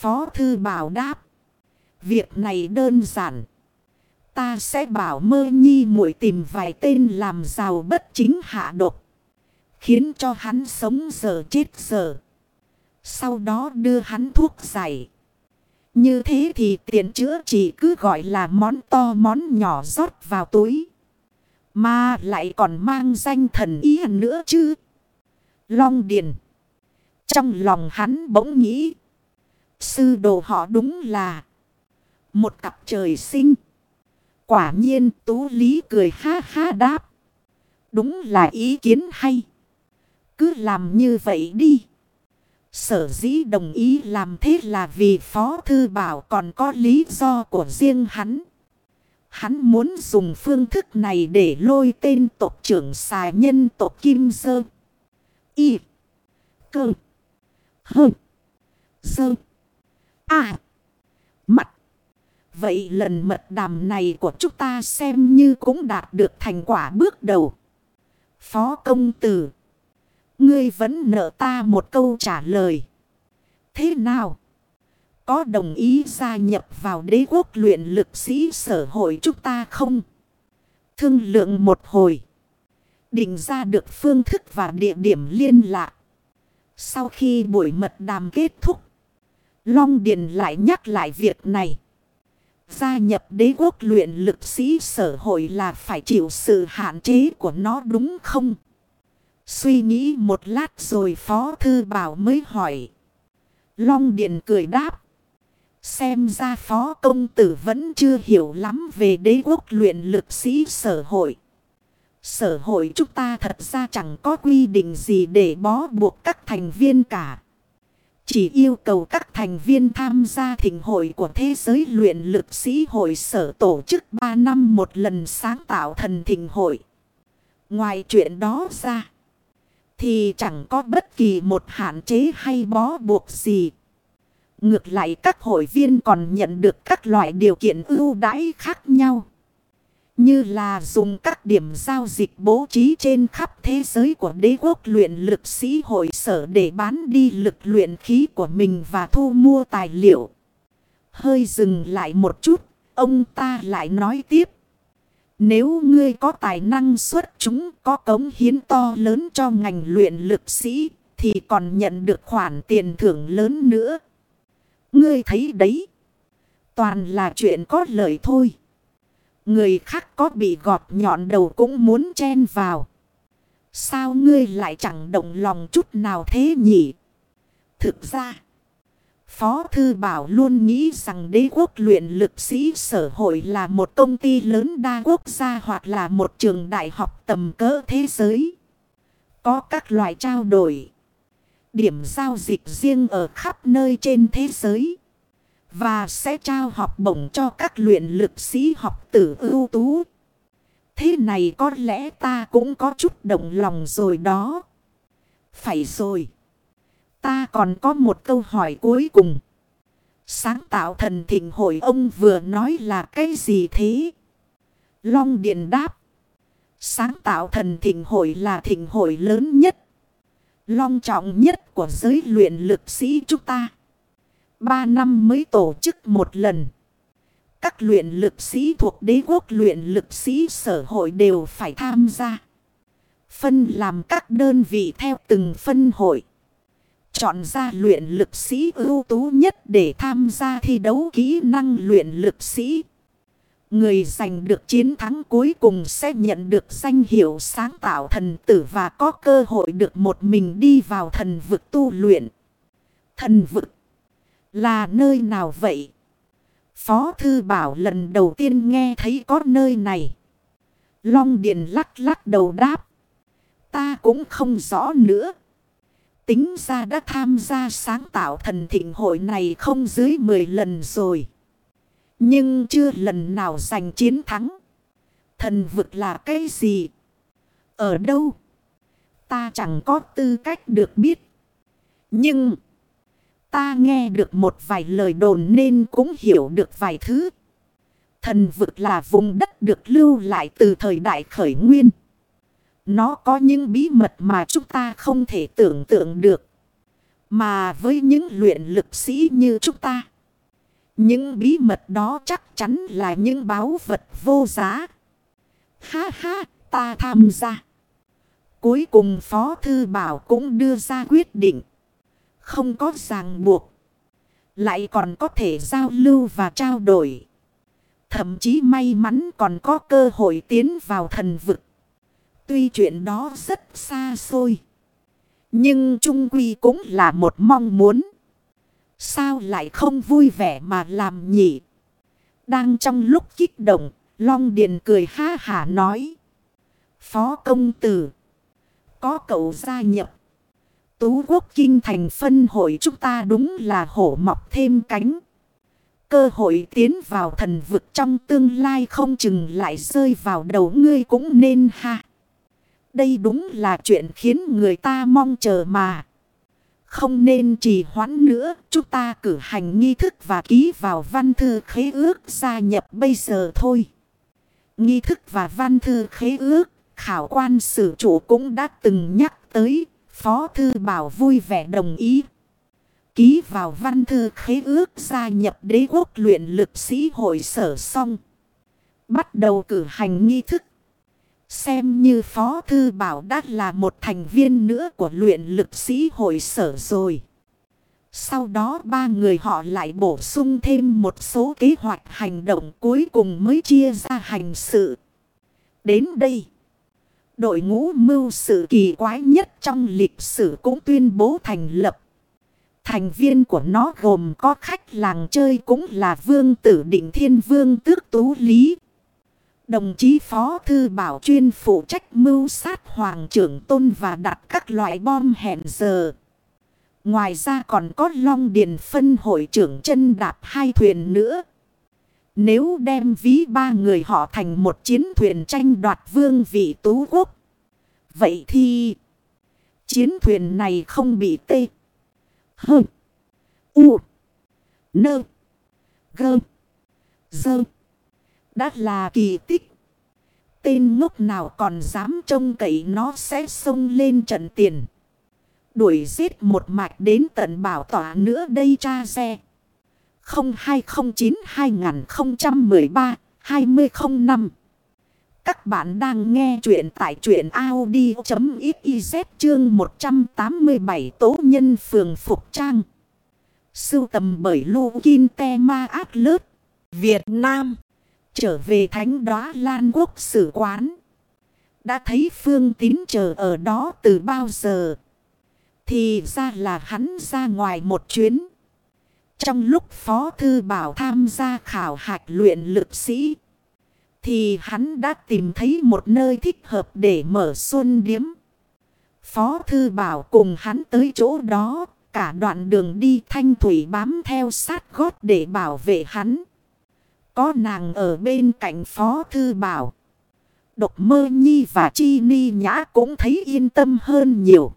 Phó thư bảo đáp. Việc này đơn giản. Ta sẽ bảo mơ nhi muội tìm vài tên làm giàu bất chính hạ độc. Khiến cho hắn sống giờ chết giờ. Sau đó đưa hắn thuốc giải. Như thế thì tiền chữa chỉ cứ gọi là món to món nhỏ rót vào túi. Mà lại còn mang danh thần ý nữa chứ. Long Điền. Trong lòng hắn bỗng nghĩ. Sư đồ họ đúng là. Một cặp trời sinh. Quả nhiên Tú Lý cười ha ha đáp. Đúng là ý kiến hay. Cứ làm như vậy đi. Sở dĩ đồng ý làm thế là vì Phó Thư Bảo còn có lý do của riêng hắn. Hắn muốn dùng phương thức này để lôi tên tộc trưởng xài nhân tộc Kim Sơ. Y. Cơ. Hơ. Sơ. À. Mặt. Vậy lần mật đàm này của chúng ta xem như cũng đạt được thành quả bước đầu. Phó công tử. Ngươi vẫn nợ ta một câu trả lời. Thế nào? Có đồng ý gia nhập vào đế quốc luyện lực sĩ sở hội chúng ta không? Thương lượng một hồi. Định ra được phương thức và địa điểm liên lạc. Sau khi buổi mật đàm kết thúc. Long Điền lại nhắc lại việc này. Gia nhập đế quốc luyện lực sĩ sở hội là phải chịu sự hạn chế của nó đúng không? Suy nghĩ một lát rồi Phó Thư Bảo mới hỏi. Long Điền cười đáp. Xem ra Phó Công Tử vẫn chưa hiểu lắm về đế quốc luyện lực sĩ sở hội. Sở hội chúng ta thật ra chẳng có quy định gì để bó buộc các thành viên cả. Chỉ yêu cầu các thành viên tham gia thỉnh hội của thế giới luyện lực sĩ hội sở tổ chức 3 năm một lần sáng tạo thần thỉnh hội. Ngoài chuyện đó ra, thì chẳng có bất kỳ một hạn chế hay bó buộc gì. Ngược lại các hội viên còn nhận được các loại điều kiện ưu đãi khác nhau. Như là dùng các điểm giao dịch bố trí trên khắp thế giới của đế quốc luyện lực sĩ hội sở để bán đi lực luyện khí của mình và thu mua tài liệu. Hơi dừng lại một chút, ông ta lại nói tiếp. Nếu ngươi có tài năng xuất chúng có cống hiến to lớn cho ngành luyện lực sĩ thì còn nhận được khoản tiền thưởng lớn nữa. Ngươi thấy đấy. Toàn là chuyện có lợi thôi. Người khác có bị gọt nhọn đầu cũng muốn chen vào. Sao ngươi lại chẳng động lòng chút nào thế nhỉ? Thực ra, Phó Thư Bảo luôn nghĩ rằng đế quốc luyện lực sĩ sở hội là một công ty lớn đa quốc gia hoặc là một trường đại học tầm cỡ thế giới. Có các loại trao đổi, điểm giao dịch riêng ở khắp nơi trên thế giới. Và sẽ trao học bổng cho các luyện lực sĩ học tử ưu tú. Thế này có lẽ ta cũng có chút động lòng rồi đó. Phải rồi. Ta còn có một câu hỏi cuối cùng. Sáng tạo thần thịnh hội ông vừa nói là cái gì thế? Long Điện đáp. Sáng tạo thần thịnh hội là thịnh hội lớn nhất. Long trọng nhất của giới luyện lực sĩ chúng ta. Ba năm mới tổ chức một lần. Các luyện lực sĩ thuộc đế quốc, luyện lực sĩ sở hội đều phải tham gia. Phân làm các đơn vị theo từng phân hội. Chọn ra luyện lực sĩ ưu tú nhất để tham gia thi đấu kỹ năng luyện lực sĩ. Người giành được chiến thắng cuối cùng sẽ nhận được danh hiệu sáng tạo thần tử và có cơ hội được một mình đi vào thần vực tu luyện. Thần vực là nơi nào vậy? Phó Thư Bảo lần đầu tiên nghe thấy có nơi này. Long Điền lắc lắc đầu đáp. Ta cũng không rõ nữa. Tính ra đã tham gia sáng tạo thần thịnh hội này không dưới 10 lần rồi. Nhưng chưa lần nào giành chiến thắng. Thần vực là cái gì? Ở đâu? Ta chẳng có tư cách được biết. Nhưng... Ta nghe được một vài lời đồn nên cũng hiểu được vài thứ. Thần vực là vùng đất được lưu lại từ thời đại khởi nguyên. Nó có những bí mật mà chúng ta không thể tưởng tượng được. Mà với những luyện lực sĩ như chúng ta. Những bí mật đó chắc chắn là những báu vật vô giá. Ha ha, ta tham gia. Cuối cùng Phó Thư Bảo cũng đưa ra quyết định. Không có ràng buộc. Lại còn có thể giao lưu và trao đổi. Thậm chí may mắn còn có cơ hội tiến vào thần vực. Tuy chuyện đó rất xa xôi. Nhưng Trung Quy cũng là một mong muốn. Sao lại không vui vẻ mà làm nhỉ? Đang trong lúc kích động, Long Điền cười ha hả nói. Phó công tử. Có cậu gia nhập. Tú quốc kinh thành phân hội chúng ta đúng là hổ mọc thêm cánh. Cơ hội tiến vào thần vực trong tương lai không chừng lại rơi vào đầu ngươi cũng nên ha. Đây đúng là chuyện khiến người ta mong chờ mà. Không nên trì hoãn nữa, chúng ta cử hành nghi thức và ký vào văn thư khế ước gia nhập bây giờ thôi. Nghi thức và văn thư khế ước, khảo quan sử chủ cũng đã từng nhắc tới, Phó Thư Bảo vui vẻ đồng ý. Ký vào văn thư khế ước gia nhập đế quốc luyện lực sĩ hội sở xong. Bắt đầu cử hành nghi thức. Xem như Phó Thư Bảo đã là một thành viên nữa của luyện lực sĩ hội sở rồi. Sau đó ba người họ lại bổ sung thêm một số kế hoạch hành động cuối cùng mới chia ra hành sự. Đến đây, đội ngũ mưu sự kỳ quái nhất trong lịch sử cũng tuyên bố thành lập. Thành viên của nó gồm có khách làng chơi cũng là Vương Tử Định Thiên Vương Tước Tú Lý. Đồng chí Phó Thư Bảo chuyên phụ trách mưu sát Hoàng trưởng Tôn và đặt các loại bom hẹn giờ. Ngoài ra còn có Long Điền phân hội trưởng chân đạp hai thuyền nữa. Nếu đem ví ba người họ thành một chiến thuyền tranh đoạt vương vị tú quốc. Vậy thì, chiến thuyền này không bị tê. Hơ. U. Nơ. Gơ. Dơ. Đã là kỳ tích. Tên ngốc nào còn dám trông cậy nó sẽ xông lên trận tiền. Đuổi giết một mạch đến tận bảo tỏa nữa đây cha xe. 0209-2013-2005 Các bạn đang nghe chuyện tại truyện Audi.xyz chương 187 Tố Nhân Phường Phục Trang. Sưu tầm bởi Lô Kim Te Ma Át Lớt, Việt Nam. Trở về thánh đóa Lan Quốc sử quán. Đã thấy Phương Tín chờ ở đó từ bao giờ. Thì ra là hắn ra ngoài một chuyến. Trong lúc Phó Thư Bảo tham gia khảo hạch luyện lực sĩ. Thì hắn đã tìm thấy một nơi thích hợp để mở xuân điếm. Phó Thư Bảo cùng hắn tới chỗ đó. Cả đoạn đường đi thanh thủy bám theo sát gót để bảo vệ hắn. Có nàng ở bên cạnh Phó Thư Bảo. Độc mơ nhi và chi ni nhã cũng thấy yên tâm hơn nhiều.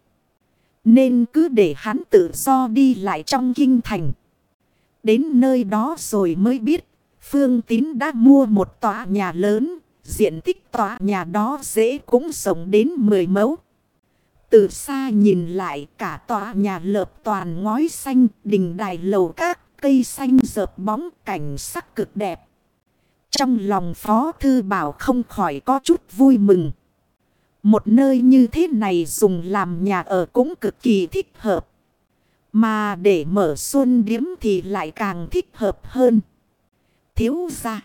Nên cứ để hắn tự do đi lại trong kinh thành. Đến nơi đó rồi mới biết. Phương Tín đã mua một tòa nhà lớn. Diện tích tòa nhà đó dễ cũng rộng đến 10 mẫu. Từ xa nhìn lại cả tòa nhà lợp toàn ngói xanh, đình đài lầu các, cây xanh rợp bóng cảnh sắc cực đẹp. Trong lòng Phó Thư Bảo không khỏi có chút vui mừng. Một nơi như thế này dùng làm nhà ở cũng cực kỳ thích hợp. Mà để mở xuân điếm thì lại càng thích hợp hơn. Thiếu ra.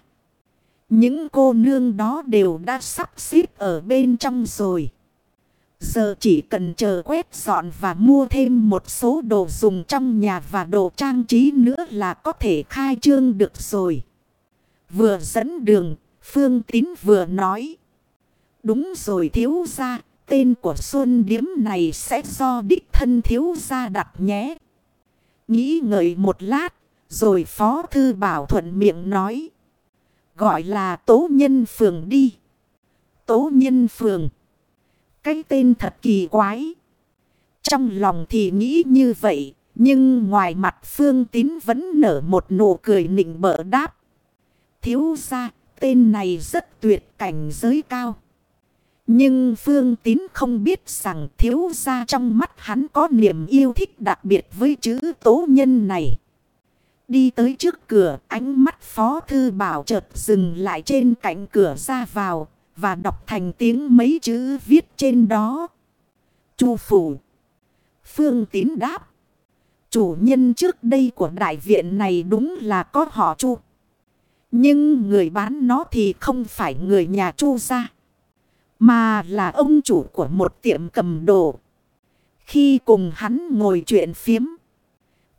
Những cô nương đó đều đã sắp xếp ở bên trong rồi. Giờ chỉ cần chờ quét dọn và mua thêm một số đồ dùng trong nhà và đồ trang trí nữa là có thể khai trương được rồi. Vừa dẫn đường, Phương Tín vừa nói. Đúng rồi thiếu gia, tên của Xuân Điếm này sẽ do đích thân thiếu gia đặt nhé. Nghĩ ngợi một lát, rồi Phó Thư Bảo thuận miệng nói. Gọi là Tố Nhân Phường đi. Tố Nhân Phường. Cái tên thật kỳ quái. Trong lòng thì nghĩ như vậy, nhưng ngoài mặt Phương Tín vẫn nở một nụ cười nịnh bợ đáp. Thiếu ra, tên này rất tuyệt cảnh giới cao. Nhưng Phương Tín không biết rằng thiếu gia trong mắt hắn có niềm yêu thích đặc biệt với chữ tố nhân này. Đi tới trước cửa, ánh mắt Phó Thư Bảo chợt dừng lại trên cạnh cửa ra vào và đọc thành tiếng mấy chữ viết trên đó. Chu Phủ Phương Tín đáp. Chủ nhân trước đây của đại viện này đúng là có họ Chu. Nhưng người bán nó thì không phải người nhà Chu gia. Mà là ông chủ của một tiệm cầm đồ. Khi cùng hắn ngồi chuyện phiếm.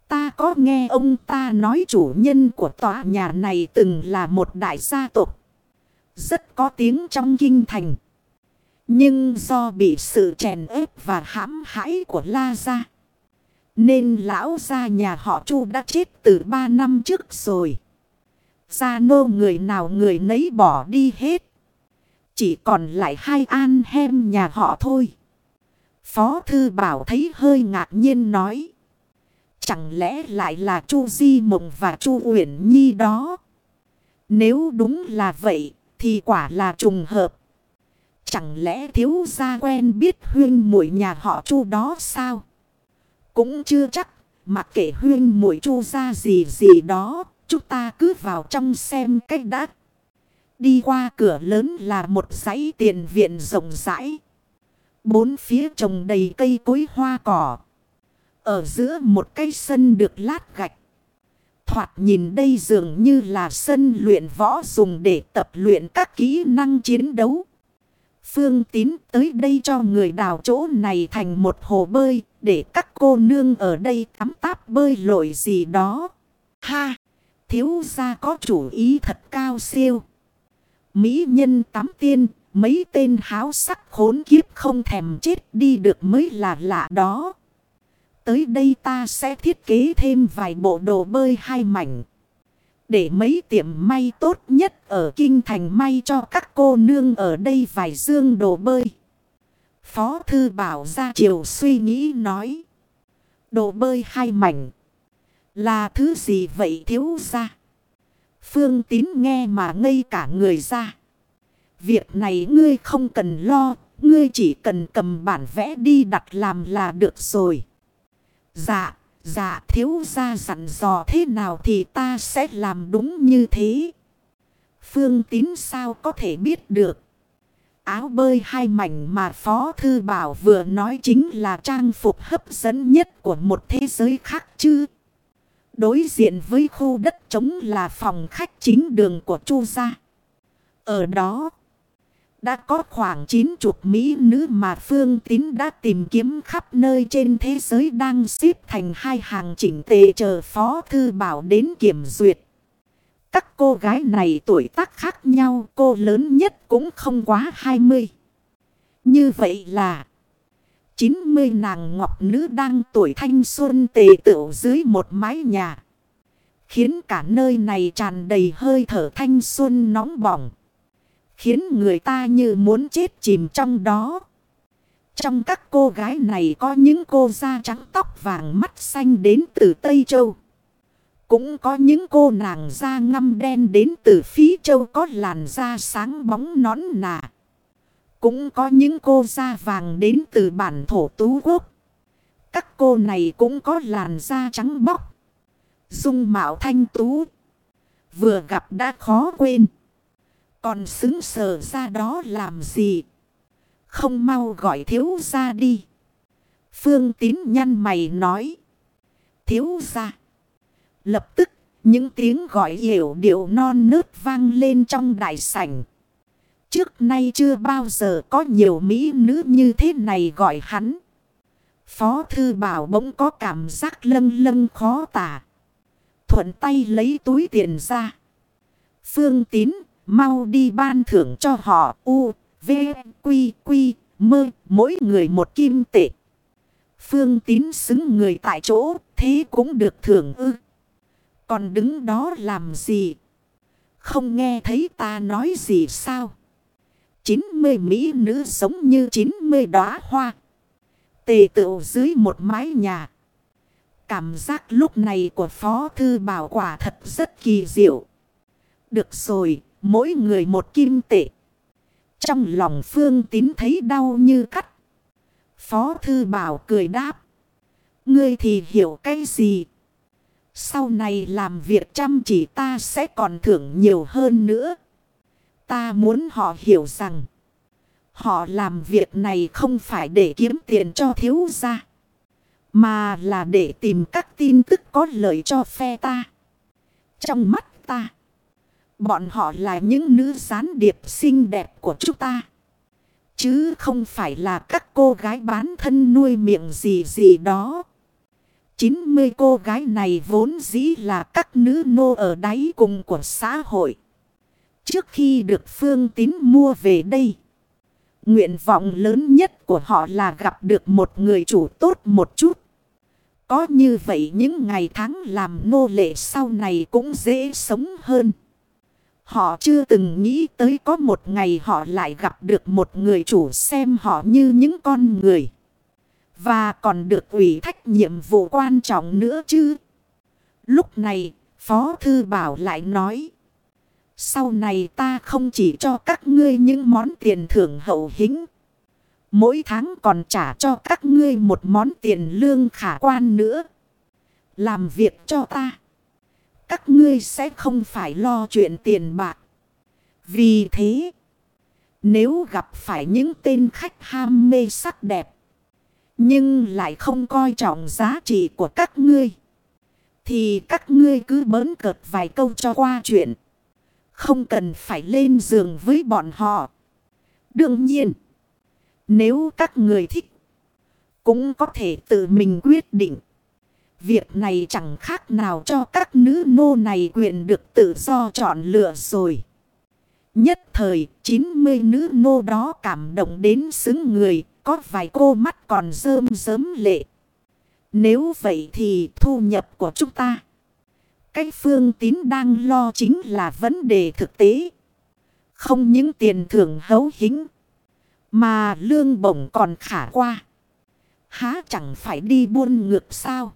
Ta có nghe ông ta nói chủ nhân của tòa nhà này từng là một đại gia tộc. Rất có tiếng trong kinh thành. Nhưng do bị sự chèn ép và hãm hãi của La Gia. Nên lão gia nhà họ Chu đã chết từ ba năm trước rồi. Gia nô người nào người nấy bỏ đi hết. Chỉ còn lại hai an hem nhà họ thôi. Phó thư bảo thấy hơi ngạc nhiên nói. Chẳng lẽ lại là Chu Di Mộng và Chu Uyển Nhi đó? Nếu đúng là vậy thì quả là trùng hợp. Chẳng lẽ thiếu gia quen biết huyên muội nhà họ Chu đó sao? Cũng chưa chắc, mặc kệ huyên muội Chu gia gì gì đó, chúng ta cứ vào trong xem cách đã. Đi qua cửa lớn là một dãy tiền viện rộng rãi. Bốn phía trồng đầy cây cối hoa cỏ. Ở giữa một cây sân được lát gạch. Thoạt nhìn đây dường như là sân luyện võ dùng để tập luyện các kỹ năng chiến đấu. Phương tín tới đây cho người đào chỗ này thành một hồ bơi để các cô nương ở đây tắm táp bơi lội gì đó. Ha! Thiếu gia có chủ ý thật cao siêu. Mỹ nhân tắm tiên, mấy tên háo sắc khốn kiếp không thèm chết đi được mới là lạ đó. Tới đây ta sẽ thiết kế thêm vài bộ đồ bơi hai mảnh. Để mấy tiệm may tốt nhất ở Kinh Thành may cho các cô nương ở đây vài dương đồ bơi. Phó Thư Bảo ra chiều suy nghĩ nói. Đồ bơi hai mảnh. Là thứ gì vậy thiếu ra? Phương tín nghe mà ngây cả người ra. Việc này ngươi không cần lo. Ngươi chỉ cần cầm bản vẽ đi đặt làm là được rồi. Dạ, dạ thiếu ra dặn dò thế nào thì ta sẽ làm đúng như thế. Phương tín sao có thể biết được. Áo bơi hai mảnh mà Phó Thư Bảo vừa nói chính là trang phục hấp dẫn nhất của một thế giới khác chứ. Đối diện với khu đất trống là phòng khách chính đường của Chu gia. Ở đó, đã có khoảng 90 mỹ nữ mà Phương Tín đã tìm kiếm khắp nơi trên thế giới đang xếp thành hai hàng chỉnh tề chờ Phó Thư Bảo đến kiểm duyệt. Các cô gái này tuổi tác khác nhau, cô lớn nhất cũng không quá 20. Như vậy là 90 nàng ngọc nữ đang tuổi thanh xuân tề tựu dưới một mái nhà. Khiến cả nơi này tràn đầy hơi thở thanh xuân nóng bỏng. Khiến người ta như muốn chết chìm trong đó. Trong các cô gái này có những cô da trắng tóc vàng mắt xanh đến từ Tây Châu. Cũng có những cô nàng da ngăm đen đến từ phí châu có làn da sáng bóng nón nà. Cũng có những cô da vàng đến từ bản thổ tú quốc. Các cô này cũng có làn da trắng bóc. Dung mạo thanh tú. Vừa gặp đã khó quên. Còn xứng sở ra đó làm gì? Không mau gọi thiếu ra đi. Phương tín nhăn mày nói. Thiếu ra. Lập tức, những tiếng gọi hiểu điệu non nớt vang lên trong đại sảnh. Trước nay chưa bao giờ có nhiều mỹ nữ như thế này gọi hắn. Phó thư bảo bỗng có cảm giác lâng lâng khó tả. Thuận tay lấy túi tiền ra. Phương tín Mau đi ban thưởng cho họ U, V, Quy, Quy, Mơ, mỗi người một kim tệ. Phương tín xứng người tại chỗ, thế cũng được thưởng ư. Còn đứng đó làm gì? Không nghe thấy ta nói gì sao? 90 mỹ nữ giống như 90 đóa hoa. Tề tựu dưới một mái nhà. Cảm giác lúc này của Phó Thư Bảo quả thật rất kỳ diệu. Được rồi, mỗi người một kim tệ. Trong lòng phương tín thấy đau như cắt. Phó thư bảo cười đáp. Ngươi thì hiểu cái gì? Sau này làm việc chăm chỉ ta sẽ còn thưởng nhiều hơn nữa. Ta muốn họ hiểu rằng. Họ làm việc này không phải để kiếm tiền cho thiếu gia. Mà là để tìm các tin tức có lợi cho phe ta. Trong mắt ta. Bọn họ là những nữ gián điệp xinh đẹp của chúng ta. Chứ không phải là các cô gái bán thân nuôi miệng gì gì đó. 90 cô gái này vốn dĩ là các nữ nô ở đáy cùng của xã hội. Trước khi được Phương Tín mua về đây. Nguyện vọng lớn nhất của họ là gặp được một người chủ tốt một chút. Có như vậy những ngày tháng làm nô lệ sau này cũng dễ sống hơn. Họ chưa từng nghĩ tới có một ngày họ lại gặp được một người chủ xem họ như những con người. Và còn được ủy thách nhiệm vụ quan trọng nữa chứ. Lúc này, Phó Thư Bảo lại nói. Sau này ta không chỉ cho các ngươi những món tiền thưởng hậu hĩnh. Mỗi tháng còn trả cho các ngươi một món tiền lương khả quan nữa. Làm việc cho ta. Các ngươi sẽ không phải lo chuyện tiền bạc. Vì thế, nếu gặp phải những tên khách ham mê sắc đẹp, nhưng lại không coi trọng giá trị của các ngươi, thì các ngươi cứ bớn cợt vài câu cho qua chuyện. Không cần phải lên giường với bọn họ. Đương nhiên, nếu các người thích, cũng có thể tự mình quyết định. Việc này chẳng khác nào cho các nữ nô này quyền được tự do chọn lựa rồi. Nhất thời, 90 nữ nô đó cảm động đến xứng người, có vài cô mắt còn rơm rớm lệ. Nếu vậy thì thu nhập của chúng ta cách phương tín đang lo chính là vấn đề thực tế. Không những tiền thưởng hấu hính. Mà lương bổng còn khả qua. Há chẳng phải đi buôn ngược sao.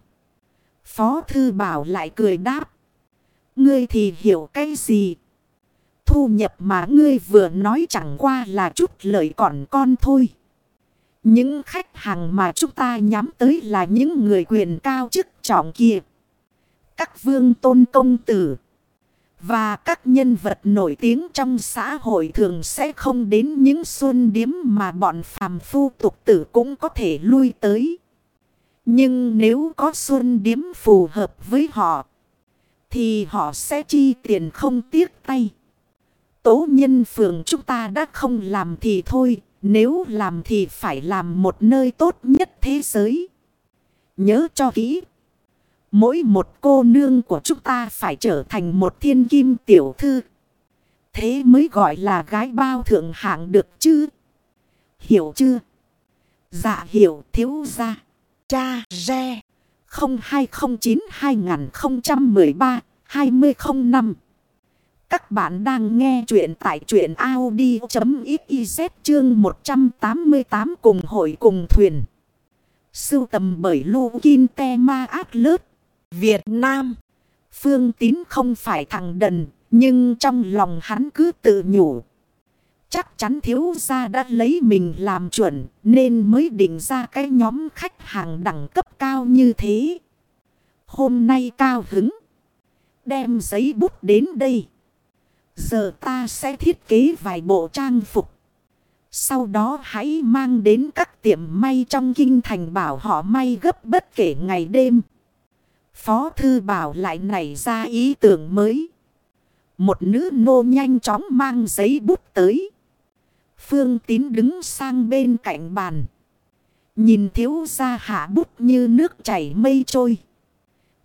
Phó thư bảo lại cười đáp. Ngươi thì hiểu cái gì? Thu nhập mà ngươi vừa nói chẳng qua là chút lợi còn con thôi. Những khách hàng mà chúng ta nhắm tới là những người quyền cao chức trọng kia. Các vương tôn công tử. Và các nhân vật nổi tiếng trong xã hội thường sẽ không đến những xuân điếm mà bọn phàm phu tục tử cũng có thể lui tới. Nhưng nếu có xuân điếm phù hợp với họ, thì họ sẽ chi tiền không tiếc tay. Tố nhân phường chúng ta đã không làm thì thôi, nếu làm thì phải làm một nơi tốt nhất thế giới. Nhớ cho kỹ. Mỗi một cô nương của chúng ta phải trở thành một thiên kim tiểu thư. Thế mới gọi là gái bao thượng hạng được chứ. Hiểu chưa? Dạ hiểu, thiếu gia Cha Re 0209-2013-2005 Các bạn đang nghe chuyện tại chuyện Audi.xyz chương 188 cùng hội cùng thuyền. Sưu tầm bởi lu Kinh Te Ma Át Việt Nam. Phương Tín không phải thằng đần, nhưng trong lòng hắn cứ tự nhủ. Chắc chắn thiếu gia đã lấy mình làm chuẩn nên mới định ra cái nhóm khách hàng đẳng cấp cao như thế. Hôm nay cao hứng. Đem giấy bút đến đây. Giờ ta sẽ thiết kế vài bộ trang phục. Sau đó hãy mang đến các tiệm may trong kinh thành bảo họ may gấp bất kể ngày đêm. Phó thư bảo lại nảy ra ý tưởng mới. Một nữ nô nhanh chóng mang giấy bút tới. Phương tín đứng sang bên cạnh bàn. Nhìn thiếu ra hạ bút như nước chảy mây trôi.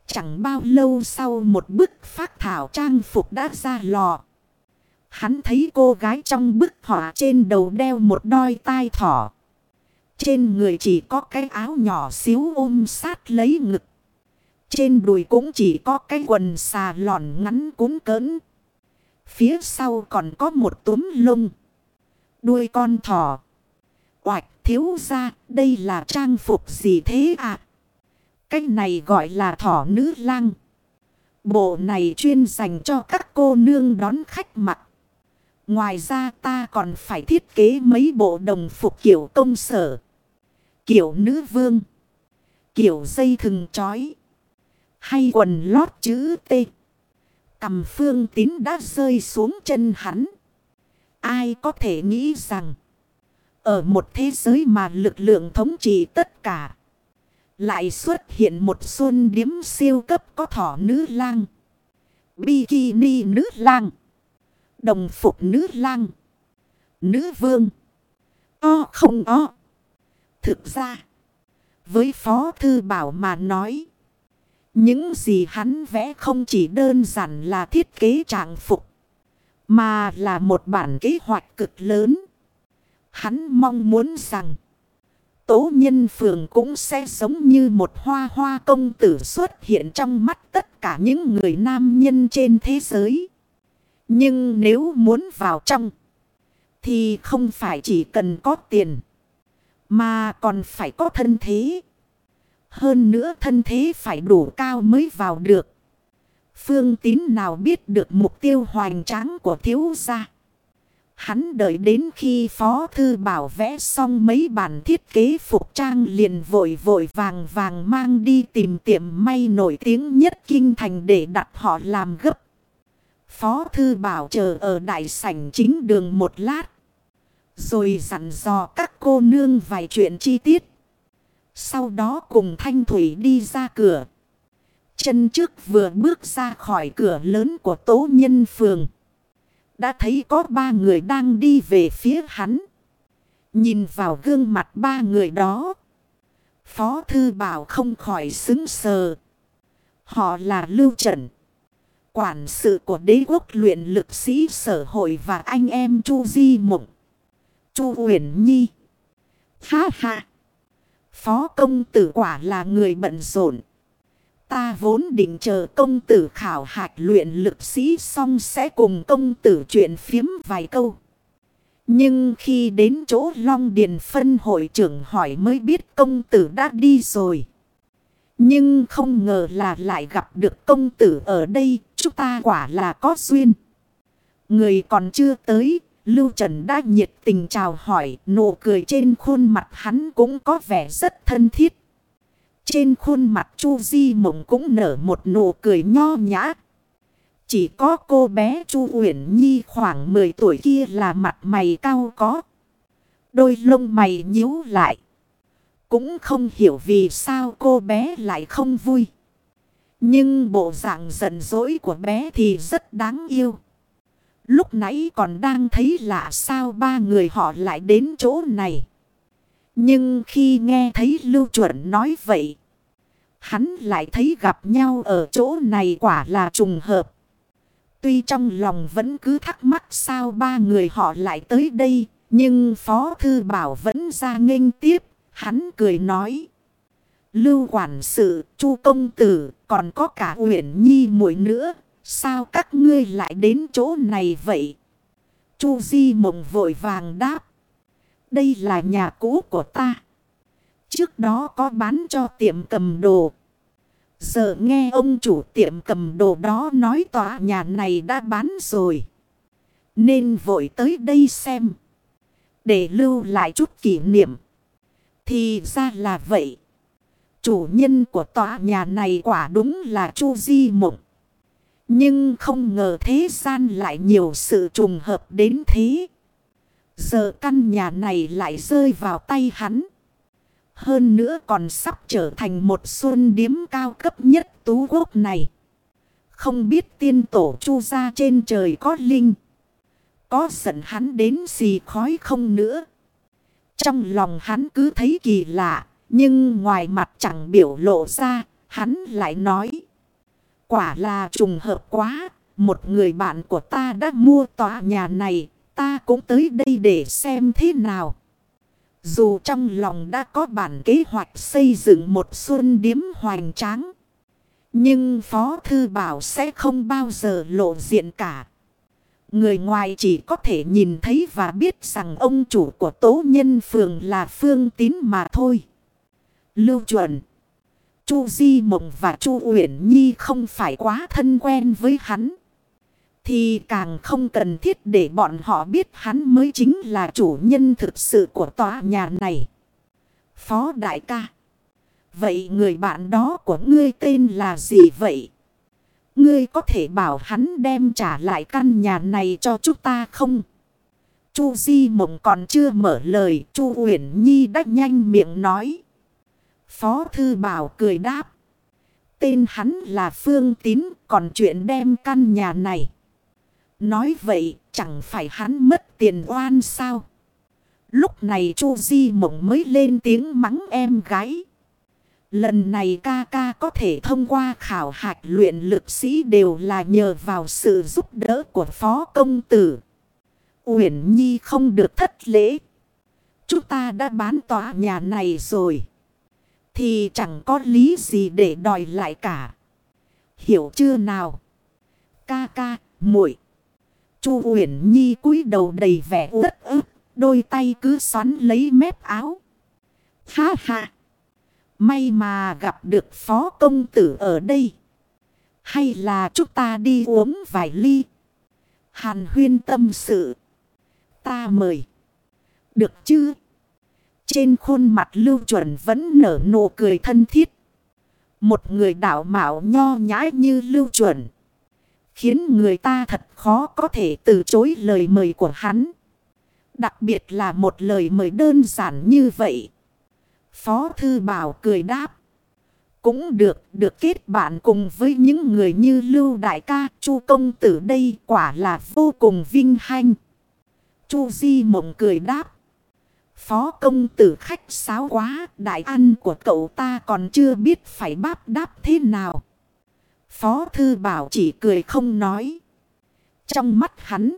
Chẳng bao lâu sau một bức phát thảo trang phục đã ra lò. Hắn thấy cô gái trong bức họa trên đầu đeo một đôi tai thỏ. Trên người chỉ có cái áo nhỏ xíu ôm sát lấy ngực. Trên đùi cũng chỉ có cái quần xà lòn ngắn cuốn cỡn. Phía sau còn có một túm lông đuôi con thỏ. Oạch, thiếu ra đây là trang phục gì thế ạ? À? Cái này gọi là thỏ nữ lang. Bộ này chuyên dành cho các cô nương đón khách mặc. Ngoài ra ta còn phải thiết kế mấy bộ đồng phục kiểu công sở. Kiểu nữ vương. Kiểu dây thừng chói. Hay quần lót chữ T. Cầm phương tín đã rơi xuống chân hắn. Ai có thể nghĩ rằng. Ở một thế giới mà lực lượng thống trị tất cả. Lại xuất hiện một xuân điếm siêu cấp có thỏ nữ lang. Bikini nữ lang. Đồng phục nữ lang. Nữ vương. O không o. Thực ra. Với Phó Thư Bảo mà nói. Những gì hắn vẽ không chỉ đơn giản là thiết kế trạng phục. Mà là một bản kế hoạch cực lớn. Hắn mong muốn rằng. Tố nhân phường cũng sẽ giống như một hoa hoa công tử xuất hiện trong mắt tất cả những người nam nhân trên thế giới. Nhưng nếu muốn vào trong. Thì không phải chỉ cần có tiền. Mà còn phải có thân thế. Hơn nữa thân thế phải đủ cao mới vào được. Phương tín nào biết được mục tiêu hoành tráng của thiếu gia. Hắn đợi đến khi Phó Thư Bảo vẽ xong mấy bản thiết kế phục trang liền vội vội vàng vàng mang đi tìm tiệm may nổi tiếng nhất kinh thành để đặt họ làm gấp. Phó Thư Bảo chờ ở đại sảnh chính đường một lát. Rồi dặn dò các cô nương vài chuyện chi tiết. Sau đó cùng Thanh Thủy đi ra cửa. Chân trước vừa bước ra khỏi cửa lớn của tố nhân phường. Đã thấy có ba người đang đi về phía hắn. Nhìn vào gương mặt ba người đó. Phó Thư Bảo không khỏi xứng sờ. Họ là Lưu Trần. Quản sự của đế quốc luyện lực sĩ sở hội và anh em Chu Di Mộng. Chu Uyển Nhi. Ha ha. Phó công tử quả là người bận rộn. Ta vốn định chờ công tử khảo hạch luyện lực sĩ xong sẽ cùng công tử chuyện phiếm vài câu. Nhưng khi đến chỗ Long Điền phân hội trưởng hỏi mới biết công tử đã đi rồi. Nhưng không ngờ là lại gặp được công tử ở đây, chúng ta quả là có duyên. Người còn chưa tới, Lưu Trần đã nhiệt tình chào hỏi, nụ cười trên khuôn mặt hắn cũng có vẻ rất thân thiết. Trên khuôn mặt Chu Di Mộng cũng nở một nụ cười nho nhã. Chỉ có cô bé Chu Uyển Nhi khoảng 10 tuổi kia là mặt mày cao có. Đôi lông mày nhíu lại. Cũng không hiểu vì sao cô bé lại không vui. Nhưng bộ dạng giận dỗi của bé thì rất đáng yêu. Lúc nãy còn đang thấy lạ sao ba người họ lại đến chỗ này. Nhưng khi nghe thấy Lưu Chuẩn nói vậy. Hắn lại thấy gặp nhau ở chỗ này quả là trùng hợp. Tuy trong lòng vẫn cứ thắc mắc sao ba người họ lại tới đây. Nhưng Phó Thư Bảo vẫn ra nghênh tiếp. Hắn cười nói. Lưu quản sự, chu công tử, còn có cả Uyển Nhi muội nữa. Sao các ngươi lại đến chỗ này vậy? Chu Di mộng vội vàng đáp. Đây là nhà cũ của ta. Trước đó có bán cho tiệm cầm đồ. Giờ nghe ông chủ tiệm cầm đồ đó nói tòa nhà này đã bán rồi. Nên vội tới đây xem. Để lưu lại chút kỷ niệm. Thì ra là vậy. Chủ nhân của tòa nhà này quả đúng là Chu Di Mộng. Nhưng không ngờ thế gian lại nhiều sự trùng hợp đến thế. Giờ căn nhà này lại rơi vào tay hắn. Hơn nữa còn sắp trở thành một xuân điếm cao cấp nhất tú quốc này. Không biết tiên tổ chu ra trên trời có linh. Có giận hắn đến xì khói không nữa. Trong lòng hắn cứ thấy kỳ lạ. Nhưng ngoài mặt chẳng biểu lộ ra. Hắn lại nói. Quả là trùng hợp quá. Một người bạn của ta đã mua tòa nhà này. Ta cũng tới đây để xem thế nào. Dù trong lòng đã có bản kế hoạch xây dựng một xuân điếm hoành tráng. Nhưng Phó Thư Bảo sẽ không bao giờ lộ diện cả. Người ngoài chỉ có thể nhìn thấy và biết rằng ông chủ của tố nhân phường là Phương Tín mà thôi. Lưu chuẩn. Chu Di Mộng và Chu Uyển Nhi không phải quá thân quen với hắn. Thì càng không cần thiết để bọn họ biết hắn mới chính là chủ nhân thực sự của tòa nhà này. Phó đại ca. Vậy người bạn đó của ngươi tên là gì vậy? Ngươi có thể bảo hắn đem trả lại căn nhà này cho chúng ta không? Chu Di Mộng còn chưa mở lời, Chu Uyển Nhi đã nhanh miệng nói. Phó Thư Bảo cười đáp. Tên hắn là Phương Tín, còn chuyện đem căn nhà này. Nói vậy, chẳng phải hắn mất tiền oan sao? Lúc này Chu Di Mộng mới lên tiếng mắng em gái. Lần này ca ca có thể thông qua khảo hạch luyện lực sĩ đều là nhờ vào sự giúp đỡ của phó công tử. Uyển Nhi không được thất lễ. Chúng ta đã bán tòa nhà này rồi. Thì chẳng có lý gì để đòi lại cả. Hiểu chưa nào? Ca ca, muội Chu Uyển Nhi cúi đầu đầy vẻ uất ức. Đôi tay cứ xoắn lấy mép áo. Ha ha! May mà gặp được phó công tử ở đây. Hay là chúng ta đi uống vài ly. Hàn huyên tâm sự. Ta mời. Được chứ? Trên khuôn mặt lưu chuẩn vẫn nở nụ cười thân thiết. Một người đảo mạo nho nhãi như lưu chuẩn. Khiến người ta thật khó có thể từ chối lời mời của hắn. Đặc biệt là một lời mời đơn giản như vậy. Phó Thư Bảo cười đáp. Cũng được, được kết bạn cùng với những người như Lưu Đại ca, Chu Công Tử đây quả là vô cùng vinh hanh. Chu Di Mộng cười đáp. Phó công tử khách sáo quá, đại ăn của cậu ta còn chưa biết phải báp đáp thế nào. Phó Thư Bảo chỉ cười không nói. Trong mắt hắn,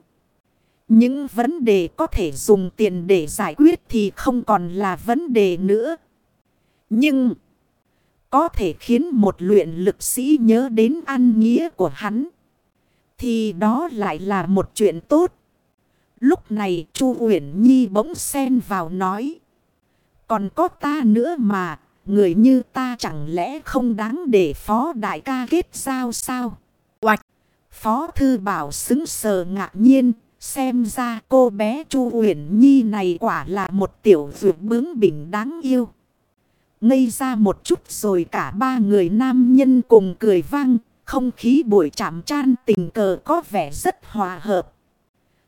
những vấn đề có thể dùng tiền để giải quyết thì không còn là vấn đề nữa. Nhưng, có thể khiến một luyện lực sĩ nhớ đến ăn nghĩa của hắn. Thì đó lại là một chuyện tốt. Lúc này Chu Uyển Nhi bỗng xen vào nói. Còn có ta nữa mà, người như ta chẳng lẽ không đáng để phó đại ca kết giao sao? Oạch! Phó thư bảo xứng sờ ngạc nhiên, xem ra cô bé Chu Uyển Nhi này quả là một tiểu dược bướng bỉnh đáng yêu. Ngây ra một chút rồi cả ba người nam nhân cùng cười vang, không khí buổi chạm chan tình cờ có vẻ rất hòa hợp.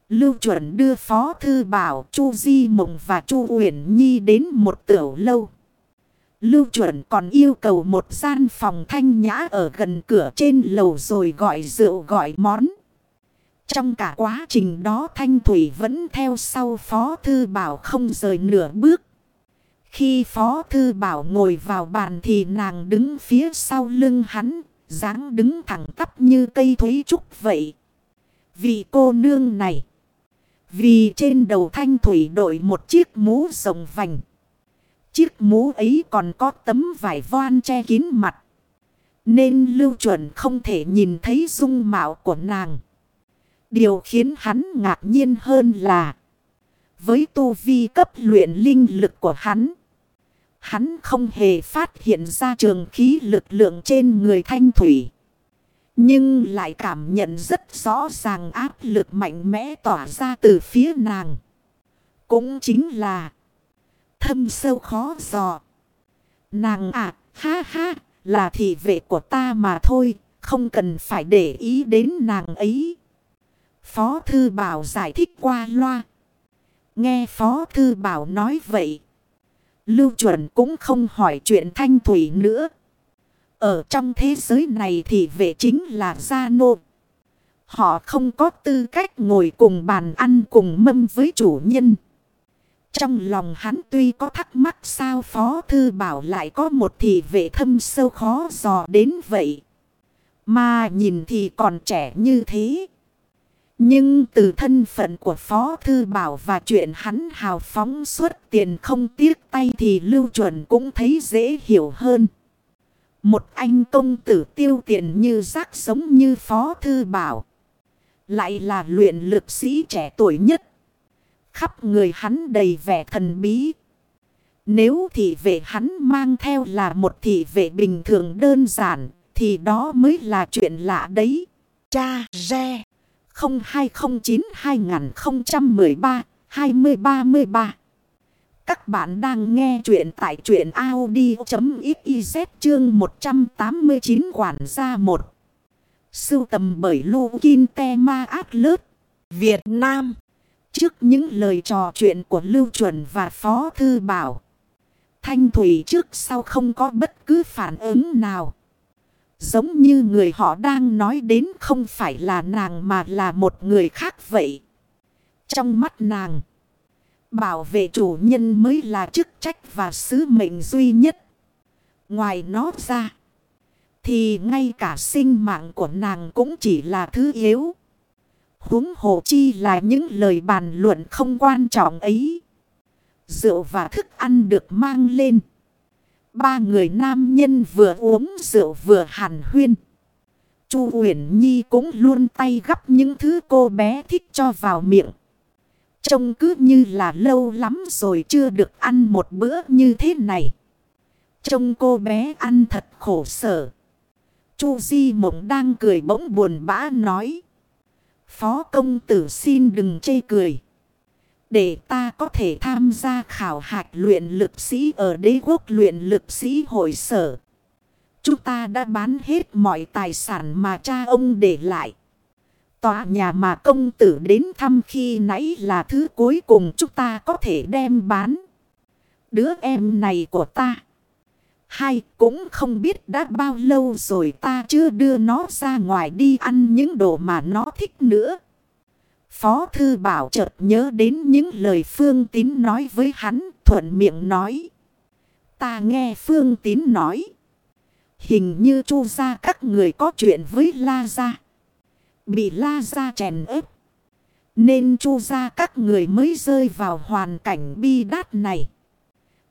Lưu chuẩn đưa Phó Thư Bảo, Chu Di Mộng và Chu Uyển Nhi đến một tiểu lâu. Lưu chuẩn còn yêu cầu một gian phòng thanh nhã ở gần cửa trên lầu rồi gọi rượu gọi món. Trong cả quá trình đó Thanh Thủy vẫn theo sau Phó Thư Bảo không rời nửa bước. Khi Phó Thư Bảo ngồi vào bàn thì nàng đứng phía sau lưng hắn, dáng đứng thẳng tắp như cây thúy trúc vậy. Vì cô nương này, vì trên đầu Thanh Thủy đội một chiếc mũ rồng vành. Chiếc mũ ấy còn có tấm vải voan che kín mặt. Nên lưu chuẩn không thể nhìn thấy dung mạo của nàng. Điều khiến hắn ngạc nhiên hơn là, với tu vi cấp luyện linh lực của hắn. Hắn không hề phát hiện ra trường khí lực lượng trên người thanh thủy. Nhưng lại cảm nhận rất rõ ràng áp lực mạnh mẽ tỏa ra từ phía nàng. Cũng chính là thâm sâu khó dò. Nàng à, ha ha, là thị vệ của ta mà thôi, không cần phải để ý đến nàng ấy. Phó Thư Bảo giải thích qua loa. Nghe Phó Thư Bảo nói vậy. Lưu chuẩn cũng không hỏi chuyện thanh thủy nữa. Ở trong thế giới này thì vệ chính là gia nô. Họ không có tư cách ngồi cùng bàn ăn cùng mâm với chủ nhân. Trong lòng hắn tuy có thắc mắc sao Phó Thư Bảo lại có một thị vệ thâm sâu khó dò đến vậy. Mà nhìn thì còn trẻ như thế. Nhưng từ thân phận của Phó Thư Bảo và chuyện hắn hào phóng suốt tiền không tiếc tay thì Lưu Chuẩn cũng thấy dễ hiểu hơn. Một anh công tử tiêu tiền như rác sống như Phó Thư Bảo. Lại là luyện lực sĩ trẻ tuổi nhất. Khắp người hắn đầy vẻ thần bí. Nếu thị vệ hắn mang theo là một thị vệ bình thường đơn giản thì đó mới là chuyện lạ đấy. Cha, re. 0209-2013-2033 các bạn đang nghe chuyện tại chuyện Audi.xyz chương 189 quản gia 1 Sưu tầm bởi Lô Kinh Te Ma ác Lớt Việt Nam. Trước những lời trò chuyện của Lưu Chuẩn và Phó Thư Bảo Thanh Thủy trước sau không có bất cứ phản ứng nào. Giống như người họ đang nói đến không phải là nàng mà là một người khác vậy. Trong mắt nàng, bảo vệ chủ nhân mới là chức trách và sứ mệnh duy nhất. Ngoài nó ra, thì ngay cả sinh mạng của nàng cũng chỉ là thứ yếu. huống hồ chi là những lời bàn luận không quan trọng ấy. Rượu và thức ăn được mang lên. Ba người nam nhân vừa uống rượu vừa hàn huyên. Chu Uyển Nhi cũng luôn tay gắp những thứ cô bé thích cho vào miệng. Trông cứ như là lâu lắm rồi chưa được ăn một bữa như thế này. Trông cô bé ăn thật khổ sở. Chu Di Mộng đang cười bỗng buồn bã nói. Phó công tử xin đừng chê cười. Để ta có thể tham gia khảo hạch luyện lực sĩ ở đế quốc luyện lực sĩ hội sở. Chúng ta đã bán hết mọi tài sản mà cha ông để lại. Tòa nhà mà công tử đến thăm khi nãy là thứ cuối cùng chúng ta có thể đem bán. Đứa em này của ta. Hay cũng không biết đã bao lâu rồi ta chưa đưa nó ra ngoài đi ăn những đồ mà nó thích nữa. Phó Thư Bảo chợt nhớ đến những lời Phương Tín nói với hắn, thuận miệng nói. Ta nghe Phương Tín nói. Hình như chu ra các người có chuyện với La Gia. Bị La Ra chèn ép. Nên chu ra các người mới rơi vào hoàn cảnh bi đát này.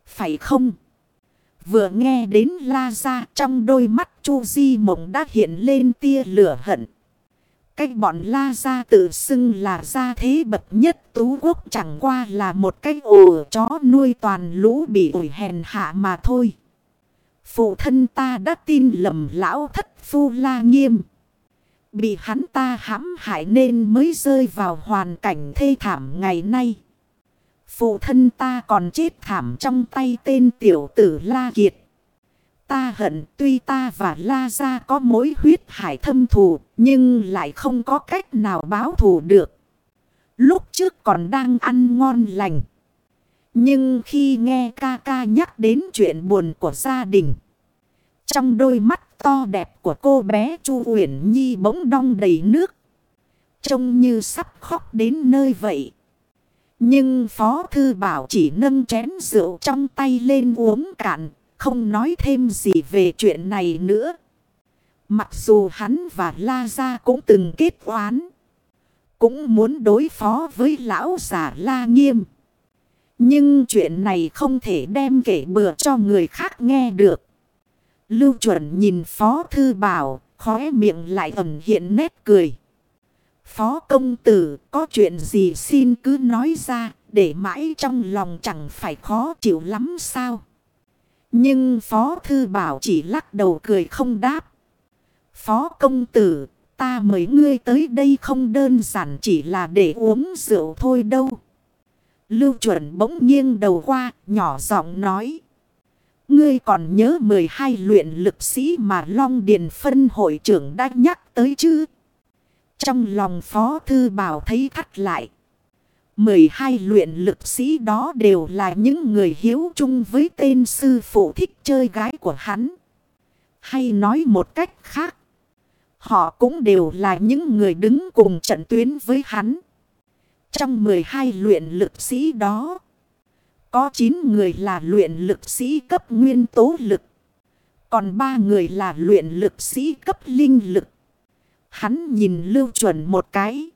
Phải không? Vừa nghe đến La Ra trong đôi mắt chu Di Mộng đã hiện lên tia lửa hận. Cách bọn la Ra tự xưng là gia thế bậc nhất tú quốc chẳng qua là một cái ổ chó nuôi toàn lũ bị ủi hèn hạ mà thôi. Phụ thân ta đã tin lầm lão thất phu la nghiêm. Bị hắn ta hãm hại nên mới rơi vào hoàn cảnh thê thảm ngày nay. Phụ thân ta còn chết thảm trong tay tên tiểu tử La Kiệt. Ta hận tuy ta và La Gia có mối huyết hải thâm thù, nhưng lại không có cách nào báo thù được. Lúc trước còn đang ăn ngon lành. Nhưng khi nghe ca ca nhắc đến chuyện buồn của gia đình. Trong đôi mắt to đẹp của cô bé Chu Uyển Nhi bỗng đong đầy nước. Trông như sắp khóc đến nơi vậy. Nhưng Phó Thư Bảo chỉ nâng chén rượu trong tay lên uống cạn, không nói thêm gì về chuyện này nữa. Mặc dù hắn và La Gia cũng từng kết oán. Cũng muốn đối phó với lão giả La Nghiêm. Nhưng chuyện này không thể đem kể bừa cho người khác nghe được. Lưu chuẩn nhìn Phó Thư Bảo, khóe miệng lại ẩn hiện nét cười. Phó công tử có chuyện gì xin cứ nói ra, để mãi trong lòng chẳng phải khó chịu lắm sao? Nhưng Phó Thư Bảo chỉ lắc đầu cười không đáp. Phó công tử, ta mời ngươi tới đây không đơn giản chỉ là để uống rượu thôi đâu. Lưu chuẩn bỗng nghiêng đầu qua, nhỏ giọng nói. Ngươi còn nhớ 12 luyện lực sĩ mà Long Điền Phân hội trưởng đã nhắc tới chứ? Trong lòng Phó Thư Bảo thấy thắt lại. 12 luyện lực sĩ đó đều là những người hiếu chung với tên sư phụ thích chơi gái của hắn. Hay nói một cách khác. Họ cũng đều là những người đứng cùng trận tuyến với hắn. Trong 12 luyện lực sĩ đó. Có 9 người là luyện lực sĩ cấp nguyên tố lực. Còn 3 người là luyện lực sĩ cấp linh lực. Hắn nhìn lưu chuẩn một cái.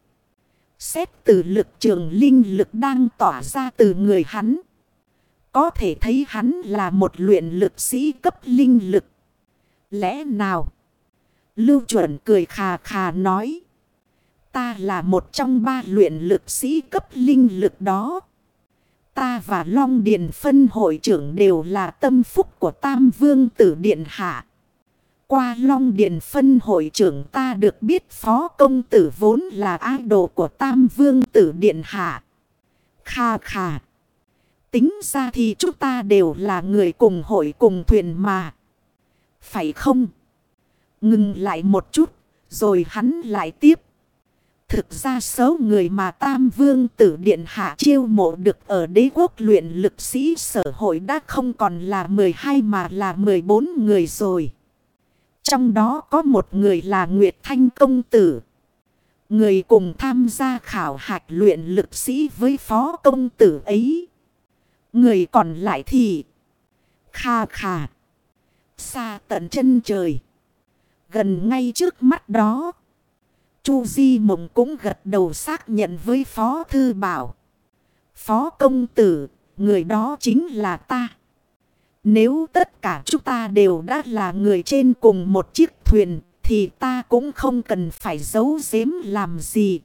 Xét từ lực trường linh lực đang tỏa ra từ người hắn. Có thể thấy hắn là một luyện lực sĩ cấp linh lực. Lẽ nào? Lưu chuẩn cười khà khà nói. Ta là một trong ba luyện lực sĩ cấp linh lực đó. Ta và Long Điền phân hội trưởng đều là tâm phúc của Tam Vương Tử Điện Hạ. qua Long Điền phân hội trưởng ta được biết phó công tử vốn là ai đồ của Tam Vương tử Điện Hạ. Kha kha. Tính ra thì chúng ta đều là người cùng hội cùng thuyền mà. Phải không? Ngừng lại một chút, rồi hắn lại tiếp. Thực ra số người mà Tam Vương Tử Điện Hạ chiêu mộ được ở đế quốc luyện lực sĩ sở hội đã không còn là 12 mà là 14 người rồi. Trong đó có một người là Nguyệt Thanh Công Tử. Người cùng tham gia khảo hạch luyện lực sĩ với phó công tử ấy. Người còn lại thì... Kha kha. Xa tận chân trời. Gần ngay trước mắt đó. Chu Di Mộng cũng gật đầu xác nhận với Phó Thư Bảo. Phó công tử, người đó chính là ta. Nếu tất cả chúng ta đều đã là người trên cùng một chiếc thuyền, thì ta cũng không cần phải giấu giếm làm gì.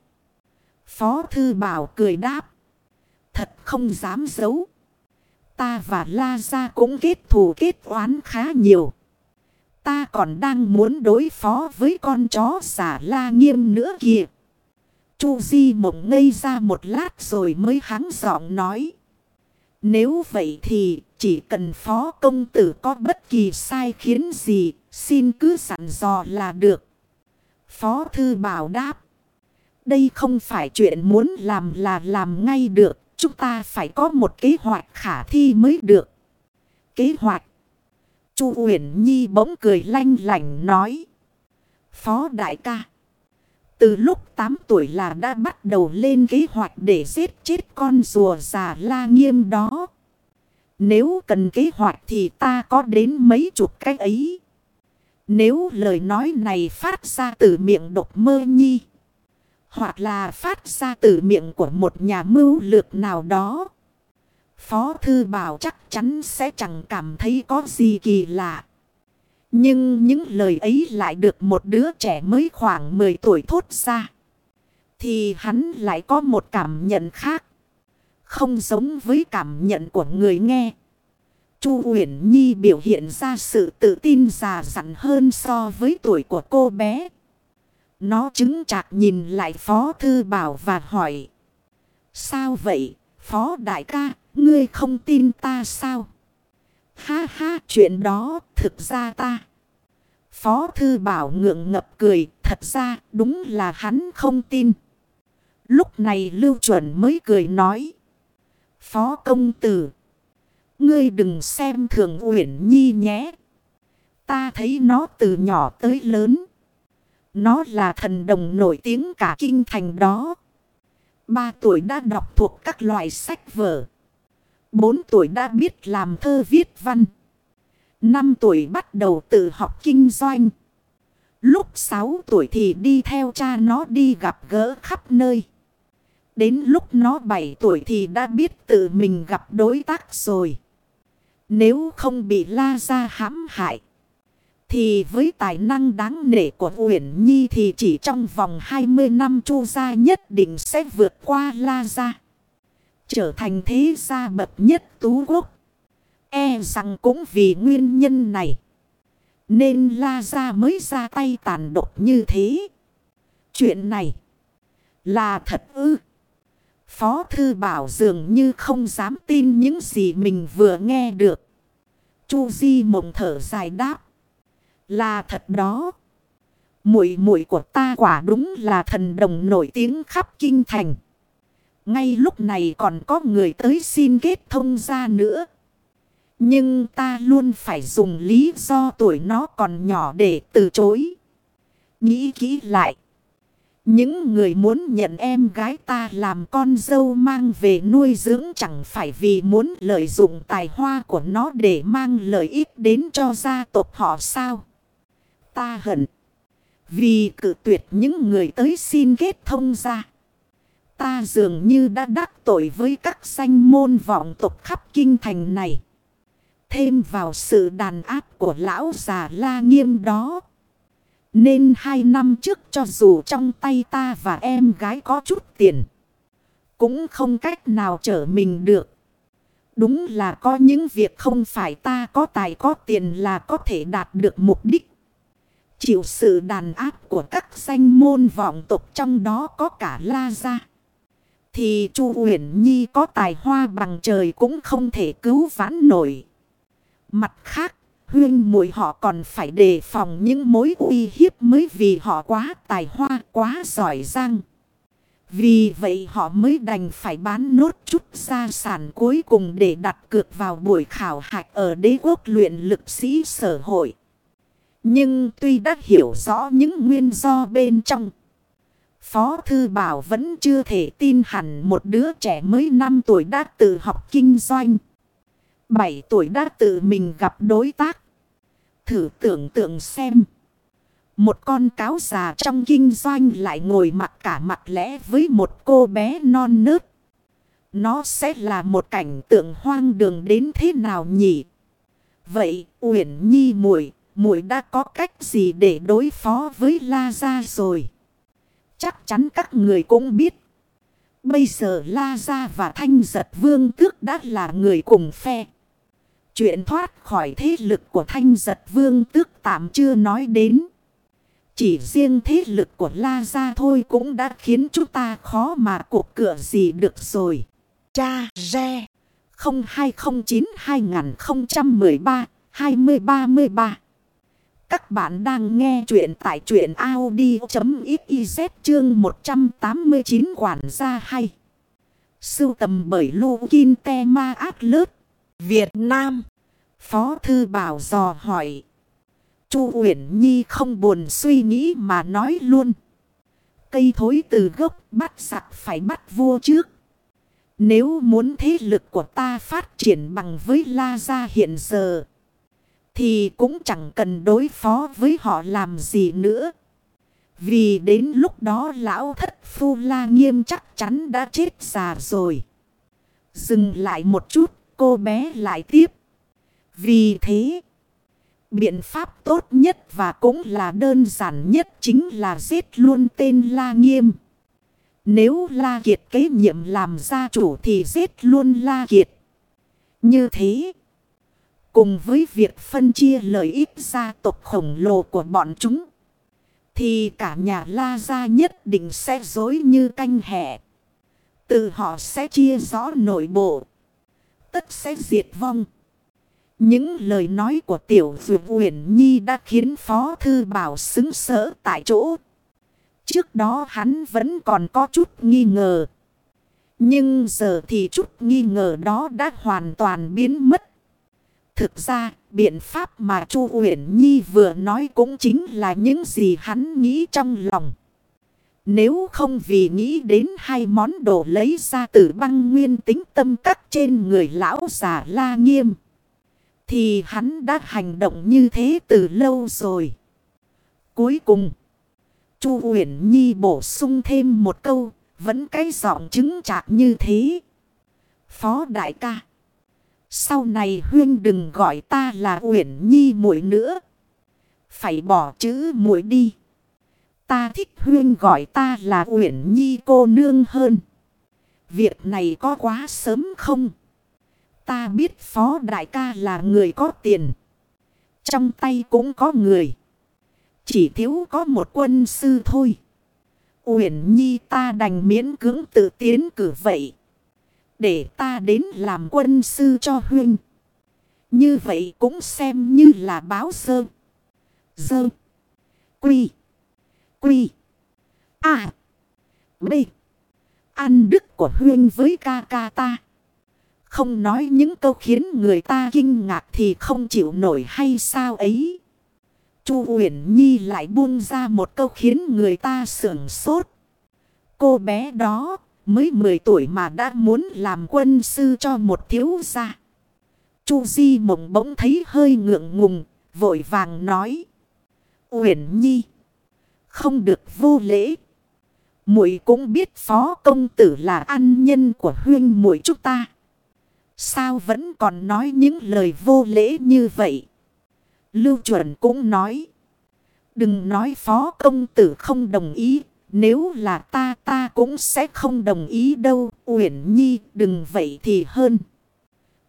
Phó Thư Bảo cười đáp. Thật không dám giấu. Ta và La Gia cũng kết thù kết oán khá nhiều. Ta còn đang muốn đối phó với con chó xả la nghiêm nữa kìa. Chu Di mộng ngây ra một lát rồi mới hắng giọng nói. Nếu vậy thì chỉ cần phó công tử có bất kỳ sai khiến gì, xin cứ sẵn dò là được. Phó thư bảo đáp. Đây không phải chuyện muốn làm là làm ngay được. Chúng ta phải có một kế hoạch khả thi mới được. Kế hoạch. Chu Uyển Nhi bỗng cười lanh lành nói. Phó đại ca. Từ lúc 8 tuổi là đã bắt đầu lên kế hoạch để giết chết con rùa già la nghiêm đó. Nếu cần kế hoạch thì ta có đến mấy chục cái ấy. Nếu lời nói này phát ra từ miệng độc mơ nhi. Hoặc là phát ra từ miệng của một nhà mưu lược nào đó. Phó Thư Bảo chắc chắn sẽ chẳng cảm thấy có gì kỳ lạ. Nhưng những lời ấy lại được một đứa trẻ mới khoảng 10 tuổi thốt ra. Thì hắn lại có một cảm nhận khác. Không giống với cảm nhận của người nghe. Chu Uyển Nhi biểu hiện ra sự tự tin già dặn hơn so với tuổi của cô bé. Nó chứng chạc nhìn lại Phó Thư Bảo và hỏi. Sao vậy, Phó Đại ca, ngươi không tin ta sao? Ha ha, chuyện đó, thực ra ta. Phó Thư Bảo ngượng ngập cười, thật ra đúng là hắn không tin. Lúc này Lưu Chuẩn mới cười nói. Phó công tử. Ngươi đừng xem thường Uyển Nhi nhé. Ta thấy nó từ nhỏ tới lớn. Nó là thần đồng nổi tiếng cả kinh thành đó. Ba tuổi đã đọc thuộc các loại sách vở. Bốn tuổi đã biết làm thơ viết văn. Năm tuổi bắt đầu tự học kinh doanh. Lúc sáu tuổi thì đi theo cha nó đi gặp gỡ khắp nơi. Đến lúc nó bảy tuổi thì đã biết tự mình gặp đối tác rồi. Nếu không bị la ra hãm hại. Thì với tài năng đáng nể của Uyển Nhi thì chỉ trong vòng 20 năm chu gia nhất định sẽ vượt qua La Gia. Trở thành thế gia bậc nhất tú quốc. E rằng cũng vì nguyên nhân này. Nên La Gia mới ra tay tàn độc như thế. Chuyện này là thật ư. Phó Thư Bảo dường như không dám tin những gì mình vừa nghe được. Chu Di mộng thở dài đáp. Là thật đó. Muội muội của ta quả đúng là thần đồng nổi tiếng khắp kinh thành. Ngay lúc này còn có người tới xin kết thông ra nữa. Nhưng ta luôn phải dùng lý do tuổi nó còn nhỏ để từ chối. Nghĩ kỹ lại. Những người muốn nhận em gái ta làm con dâu mang về nuôi dưỡng chẳng phải vì muốn lợi dụng tài hoa của nó để mang lợi ích đến cho gia tộc họ sao. Ta hận. Vì cự tuyệt những người tới xin kết thông ra. Ta dường như đã đắc tội với các danh môn vọng tộc khắp kinh thành này. Thêm vào sự đàn áp của lão già la nghiêm đó. Nên hai năm trước cho dù trong tay ta và em gái có chút tiền. Cũng không cách nào trở mình được. Đúng là có những việc không phải ta có tài có tiền là có thể đạt được mục đích. Chịu sự đàn áp của các danh môn vọng tộc trong đó có cả La Gia. Thì Chu Uyển Nhi có tài hoa bằng trời cũng không thể cứu vãn nổi. Mặt khác, huyên muội họ còn phải đề phòng những mối uy hiếp mới vì họ quá tài hoa, quá giỏi giang. Vì vậy họ mới đành phải bán nốt chút gia sản cuối cùng để đặt cược vào buổi khảo hạch ở đế quốc luyện lực sĩ sở hội. Nhưng tuy đã hiểu rõ những nguyên do bên trong. Phó Thư Bảo vẫn chưa thể tin hẳn một đứa trẻ mới 5 tuổi đã tự học kinh doanh. 7 tuổi đã tự mình gặp đối tác. Thử tưởng tượng xem. Một con cáo già trong kinh doanh lại ngồi mặt cả mặt lẽ với một cô bé non nớt. Nó sẽ là một cảnh tượng hoang đường đến thế nào nhỉ? Vậy, Uyển Nhi muội, muội đã có cách gì để đối phó với La gia rồi? Chắc chắn các người cũng biết. Bây giờ La gia và Thanh Giật Vương Tước đã là người cùng phe. Chuyện thoát khỏi thế lực của Thanh Giật Vương Tước tạm chưa nói đến. Chỉ riêng thế lực của La Gia thôi cũng đã khiến chúng ta khó mà cuộc cửa gì được rồi. Cha Re 0209-2013-2033 các bạn đang nghe chuyện tại chuyện Audi.xyz chương 189 quản gia hay. Sưu tầm bởi Lô Kinh Te Ma Át Lớt, Việt Nam. Phó Thư Bảo dò hỏi. Chu Uyển Nhi không buồn suy nghĩ mà nói luôn. Cây thối từ gốc bắt sặc phải bắt vua trước. Nếu muốn thế lực của ta phát triển bằng với La Gia hiện giờ. Thì cũng chẳng cần đối phó với họ làm gì nữa. Vì đến lúc đó lão thất phu La Nghiêm chắc chắn đã chết già rồi. Dừng lại một chút, cô bé lại tiếp. Vì thế... Biện pháp tốt nhất và cũng là đơn giản nhất chính là giết luôn tên La Nghiêm. Nếu La Kiệt kế nhiệm làm gia chủ thì giết luôn La Kiệt. Như thế, cùng với việc phân chia lợi ích gia tộc khổng lồ của bọn chúng, thì cả nhà La Gia nhất định sẽ dối như canh hẹ. Từ họ sẽ chia rõ nội bộ, tất sẽ diệt vong. Những lời nói của tiểu dược Uyển Nhi đã khiến Phó Thư Bảo xứng sở tại chỗ. Trước đó hắn vẫn còn có chút nghi ngờ. Nhưng giờ thì chút nghi ngờ đó đã hoàn toàn biến mất. Thực ra, biện pháp mà Chu Uyển Nhi vừa nói cũng chính là những gì hắn nghĩ trong lòng. Nếu không vì nghĩ đến hai món đồ lấy ra từ băng nguyên tính tâm các trên người lão già la nghiêm. Thì hắn đã hành động như thế từ lâu rồi. Cuối cùng. Chu Uyển Nhi bổ sung thêm một câu. Vẫn cái giọng chứng chạc như thế. Phó đại ca. Sau này Huyên đừng gọi ta là Uyển Nhi muội nữa. Phải bỏ chữ muội đi. Ta thích Huyên gọi ta là Uyển Nhi cô nương hơn. Việc này có quá sớm không? Ta biết phó đại ca là người có tiền. Trong tay cũng có người. Chỉ thiếu có một quân sư thôi. Uyển Nhi ta đành miễn cưỡng tự tiến cử vậy. Để ta đến làm quân sư cho huynh. Như vậy cũng xem như là báo sơ. sơ, Quy. Quy. À. B. Ăn đức của huynh với ca ca ta. Không nói những câu khiến người ta kinh ngạc thì không chịu nổi hay sao ấy. Chu Uyển Nhi lại buông ra một câu khiến người ta sưởng sốt. Cô bé đó mới 10 tuổi mà đã muốn làm quân sư cho một thiếu gia. Chu Di mộng bỗng thấy hơi ngượng ngùng, vội vàng nói. Uyển Nhi, không được vô lễ. muội cũng biết phó công tử là an nhân của huyên muội chúng ta. Sao vẫn còn nói những lời vô lễ như vậy? Lưu chuẩn cũng nói. Đừng nói phó công tử không đồng ý. Nếu là ta ta cũng sẽ không đồng ý đâu. Uyển Nhi đừng vậy thì hơn.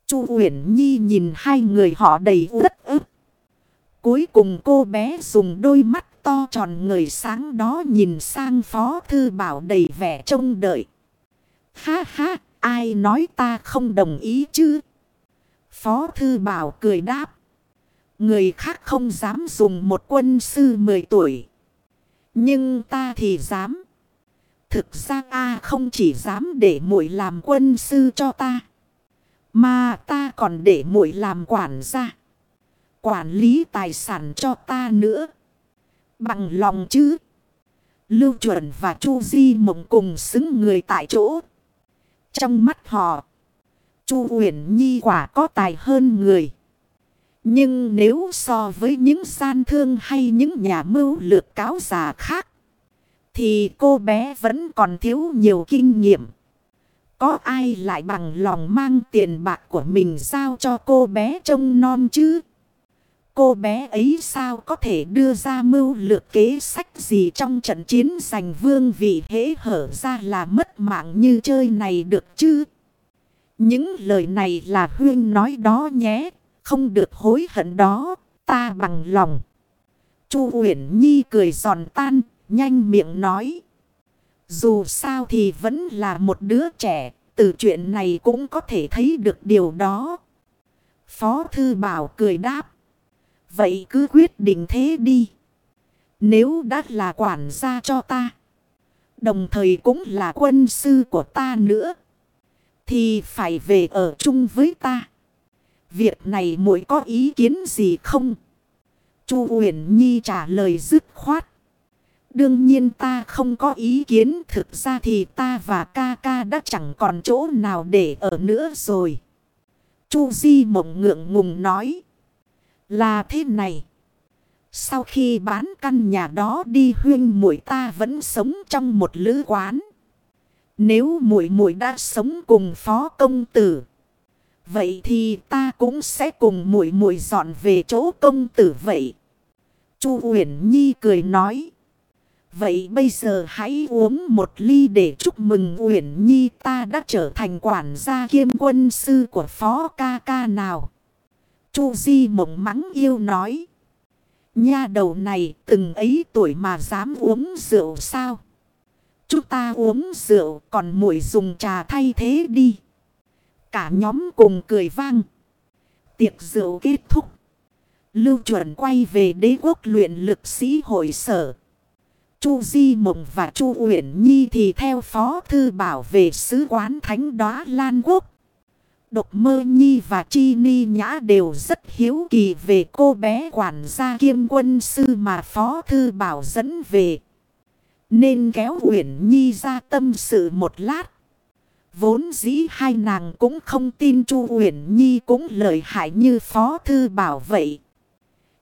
Chu Uyển Nhi nhìn hai người họ đầy rất ức. Cuối cùng cô bé dùng đôi mắt to tròn người sáng đó nhìn sang Phó Thư Bảo đầy vẻ trông đợi. Ha ha, ai nói ta không đồng ý chứ? Phó Thư Bảo cười đáp. Người khác không dám dùng một quân sư 10 tuổi. Nhưng ta thì dám. Thực ra a không chỉ dám để muội làm quân sư cho ta. Mà ta còn để muội làm quản gia. Quản lý tài sản cho ta nữa. Bằng lòng chứ. Lưu chuẩn và Chu Di mộng cùng xứng người tại chỗ. Trong mắt họ. Chu Uyển Nhi quả có tài hơn người. Nhưng nếu so với những gian thương hay những nhà mưu lược cáo già khác. Thì cô bé vẫn còn thiếu nhiều kinh nghiệm. Có ai lại bằng lòng mang tiền bạc của mình giao cho cô bé trông non chứ? Cô bé ấy sao có thể đưa ra mưu lược kế sách gì trong trận chiến giành vương vị hễ hở ra là mất mạng như chơi này được chứ? Những lời này là Huyên nói đó nhé, không được hối hận đó, ta bằng lòng. Chu Uyển Nhi cười giòn tan, nhanh miệng nói. Dù sao thì vẫn là một đứa trẻ, từ chuyện này cũng có thể thấy được điều đó. Phó Thư Bảo cười đáp. Vậy cứ quyết định thế đi. Nếu đã là quản gia cho ta. Đồng thời cũng là quân sư của ta nữa. Thì phải về ở chung với ta. Việc này muội có ý kiến gì không? Chu Uyển Nhi trả lời dứt khoát. Đương nhiên ta không có ý kiến. Thực ra thì ta và ca ca đã chẳng còn chỗ nào để ở nữa rồi. Chu Di mộng ngượng ngùng nói. Là thế này. Sau khi bán căn nhà đó đi huyên muội ta vẫn sống trong một lữ quán. Nếu muội muội đã sống cùng phó công tử. Vậy thì ta cũng sẽ cùng muội muội dọn về chỗ công tử vậy. Chu Uyển Nhi cười nói. Vậy bây giờ hãy uống một ly để chúc mừng Uyển Nhi ta đã trở thành quản gia kiêm quân sư của phó ca ca nào. Chu Di mộng mắng yêu nói. Nha đầu này từng ấy tuổi mà dám uống rượu sao? Chúng ta uống rượu còn muội dùng trà thay thế đi. Cả nhóm cùng cười vang. Tiệc rượu kết thúc. Lưu chuẩn quay về đế quốc luyện lực sĩ hội sở. Chu Di Mộng và Chu Uyển Nhi thì theo phó thư bảo về sứ quán thánh đóa Lan Quốc. Độc mơ nhi và chi ni nhã đều rất hiếu kỳ về cô bé quản gia kiêm quân sư mà Phó Thư Bảo dẫn về. Nên kéo Uyển Nhi ra tâm sự một lát. Vốn dĩ hai nàng cũng không tin Chu Uyển Nhi cũng lợi hại như Phó Thư Bảo vậy.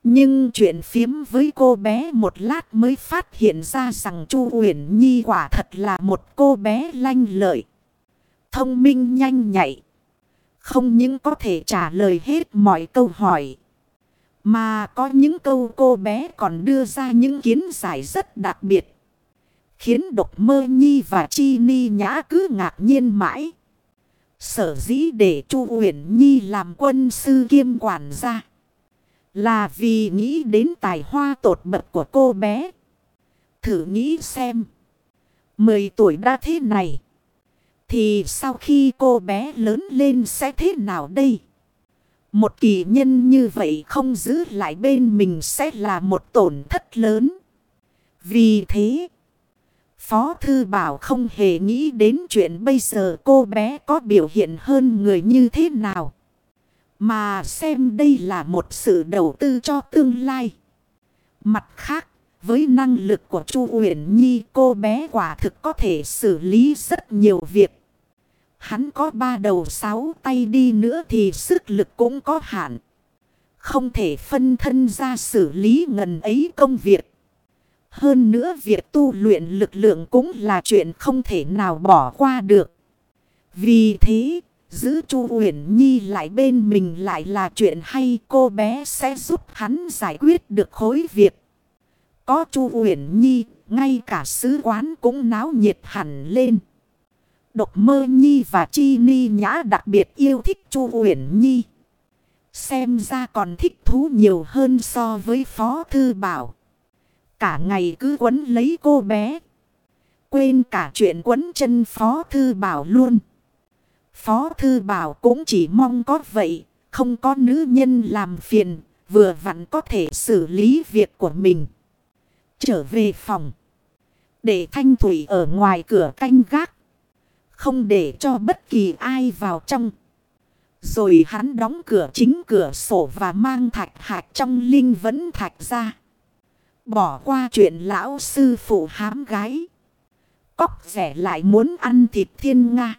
Nhưng chuyện phiếm với cô bé một lát mới phát hiện ra rằng Chu Uyển Nhi quả thật là một cô bé lanh lợi. Thông minh nhanh nhạy. Không những có thể trả lời hết mọi câu hỏi. Mà có những câu cô bé còn đưa ra những kiến giải rất đặc biệt. Khiến độc mơ nhi và chi ni nhã cứ ngạc nhiên mãi. Sở dĩ để chu Uyển Nhi làm quân sư kiêm quản gia. Là vì nghĩ đến tài hoa tột bậc của cô bé. Thử nghĩ xem. Mười tuổi đã thế này. Thì sau khi cô bé lớn lên sẽ thế nào đây? Một kỳ nhân như vậy không giữ lại bên mình sẽ là một tổn thất lớn. Vì thế, Phó Thư Bảo không hề nghĩ đến chuyện bây giờ cô bé có biểu hiện hơn người như thế nào. Mà xem đây là một sự đầu tư cho tương lai. Mặt khác, với năng lực của Chu Uyển Nhi cô bé quả thực có thể xử lý rất nhiều việc. Hắn có ba đầu sáu tay đi nữa thì sức lực cũng có hạn. Không thể phân thân ra xử lý ngần ấy công việc. Hơn nữa việc tu luyện lực lượng cũng là chuyện không thể nào bỏ qua được. Vì thế, giữ Chu Uyển Nhi lại bên mình lại là chuyện hay cô bé sẽ giúp hắn giải quyết được khối việc. Có Chu Uyển Nhi, ngay cả sứ quán cũng náo nhiệt hẳn lên. Độc mơ nhi và chi ni nhã đặc biệt yêu thích chu uyển nhi. Xem ra còn thích thú nhiều hơn so với Phó Thư Bảo. Cả ngày cứ quấn lấy cô bé. Quên cả chuyện quấn chân Phó Thư Bảo luôn. Phó Thư Bảo cũng chỉ mong có vậy. Không có nữ nhân làm phiền. Vừa vặn có thể xử lý việc của mình. Trở về phòng. Để Thanh Thủy ở ngoài cửa canh gác. Không để cho bất kỳ ai vào trong. Rồi hắn đóng cửa chính cửa sổ và mang thạch hạt trong linh vẫn thạch ra. Bỏ qua chuyện lão sư phụ hám gái. Cóc rẻ lại muốn ăn thịt thiên Nga.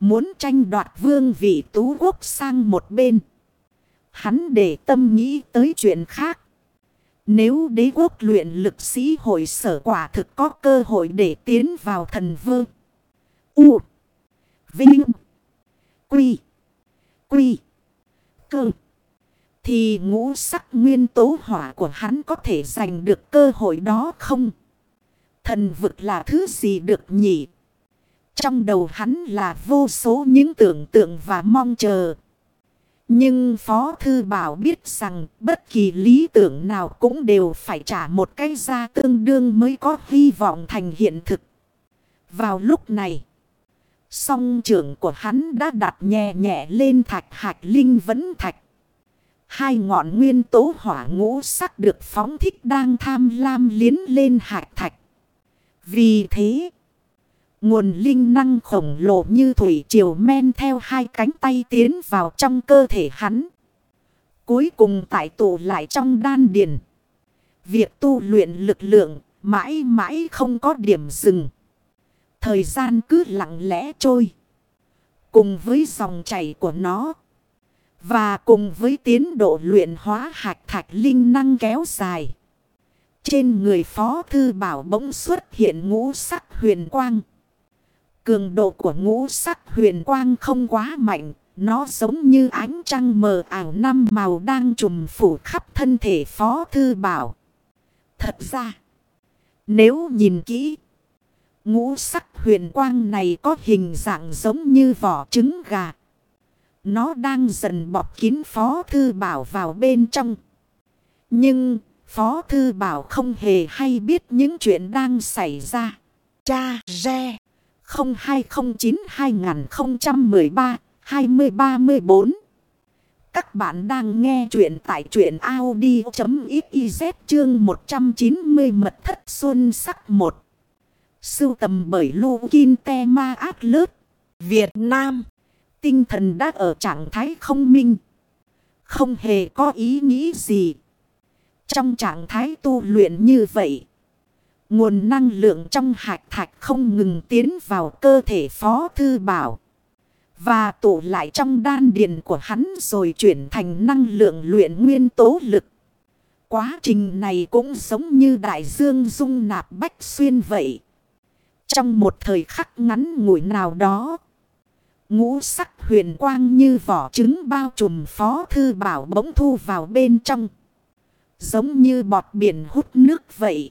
Muốn tranh đoạt vương vị tú quốc sang một bên. Hắn để tâm nghĩ tới chuyện khác. Nếu đế quốc luyện lực sĩ hội sở quả thực có cơ hội để tiến vào thần vương. U. Vinh. Quy. Quy. Cơ. Thì ngũ sắc nguyên tố hỏa của hắn có thể giành được cơ hội đó không? Thần vực là thứ gì được nhỉ? Trong đầu hắn là vô số những tưởng tượng và mong chờ. Nhưng Phó Thư Bảo biết rằng bất kỳ lý tưởng nào cũng đều phải trả một cái giá tương đương mới có hy vọng thành hiện thực. Vào lúc này, song trưởng của hắn đã đặt nhẹ nhẹ lên thạch hạch linh vấn thạch. Hai ngọn nguyên tố hỏa ngũ sắc được phóng thích đang tham lam liến lên hạch thạch. Vì thế, nguồn linh năng khổng lồ như thủy triều men theo hai cánh tay tiến vào trong cơ thể hắn. Cuối cùng tại tụ lại trong đan điền. Việc tu luyện lực lượng mãi mãi không có điểm dừng. Thời gian cứ lặng lẽ trôi. Cùng với dòng chảy của nó. Và cùng với tiến độ luyện hóa hạch thạch linh năng kéo dài. Trên người phó thư bảo bỗng xuất hiện ngũ sắc huyền quang. Cường độ của ngũ sắc huyền quang không quá mạnh. Nó giống như ánh trăng mờ ảo năm màu đang trùm phủ khắp thân thể phó thư bảo. Thật ra, nếu nhìn kỹ, ngũ sắc huyền quang này có hình dạng giống như vỏ trứng gà. Nó đang dần bọc kín Phó Thư Bảo vào bên trong. Nhưng Phó Thư Bảo không hề hay biết những chuyện đang xảy ra. Cha Re 0209-2013-2034 Các bạn đang nghe chuyện tại chuyện Audi.xyz chương 190 mật thất xuân sắc 1. Sưu tầm bởi Lô Kinh Te Ma ác Lớt, Việt Nam. Tinh thần đã ở trạng thái không minh. Không hề có ý nghĩ gì. Trong trạng thái tu luyện như vậy. Nguồn năng lượng trong hạt thạch không ngừng tiến vào cơ thể Phó Thư Bảo. Và tụ lại trong đan điền của hắn rồi chuyển thành năng lượng luyện nguyên tố lực. Quá trình này cũng giống như đại dương dung nạp bách xuyên vậy. Trong một thời khắc ngắn ngủi nào đó. Ngũ sắc huyền quang như vỏ trứng bao trùm phó thư bảo bỗng thu vào bên trong. Giống như bọt biển hút nước vậy.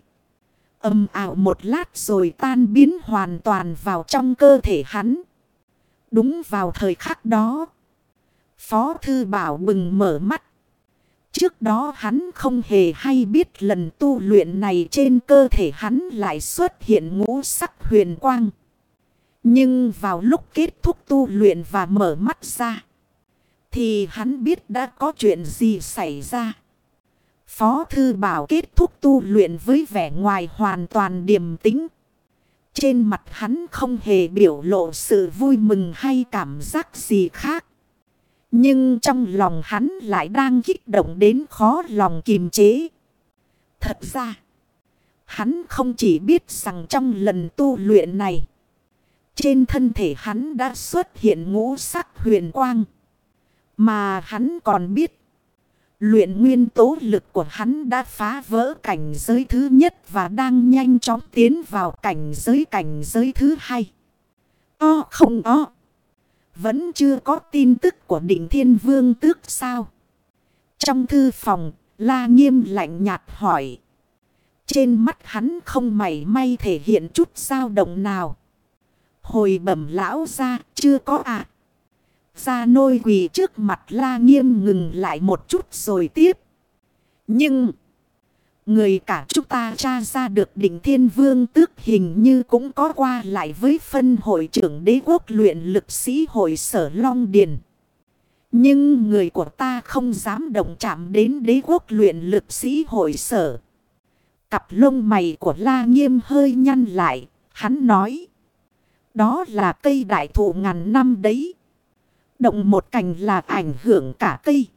Âm ảo một lát rồi tan biến hoàn toàn vào trong cơ thể hắn. Đúng vào thời khắc đó. Phó thư bảo bừng mở mắt. Trước đó hắn không hề hay biết lần tu luyện này trên cơ thể hắn lại xuất hiện ngũ sắc huyền quang. Nhưng vào lúc kết thúc tu luyện và mở mắt ra. Thì hắn biết đã có chuyện gì xảy ra. Phó Thư Bảo kết thúc tu luyện với vẻ ngoài hoàn toàn điềm tĩnh. Trên mặt hắn không hề biểu lộ sự vui mừng hay cảm giác gì khác. Nhưng trong lòng hắn lại đang kích động đến khó lòng kiềm chế. Thật ra, hắn không chỉ biết rằng trong lần tu luyện này, trên thân thể hắn đã xuất hiện ngũ sắc huyền quang. Mà hắn còn biết, luyện nguyên tố lực của hắn đã phá vỡ cảnh giới thứ nhất và đang nhanh chóng tiến vào cảnh giới cảnh giới thứ hai. O không o. Vẫn chưa có tin tức của định thiên vương tước sao. Trong thư phòng, la nghiêm lạnh nhạt hỏi. Trên mắt hắn không mảy may thể hiện chút dao động nào. Hồi bẩm lão ra, chưa có ạ. À. Ra nôi quỳ trước mặt la nghiêm ngừng lại một chút rồi tiếp. Nhưng... Người cả chúng ta tra ra được đỉnh thiên vương tước hình như cũng có qua lại với phân hội trưởng đế quốc luyện lực sĩ hội sở Long Điền. Nhưng người của ta không dám động chạm đến đế quốc luyện lực sĩ hội sở. Cặp lông mày của La Nghiêm hơi nhăn lại, hắn nói. Đó là cây đại thụ ngàn năm đấy. Động một cành là ảnh hưởng cả cây.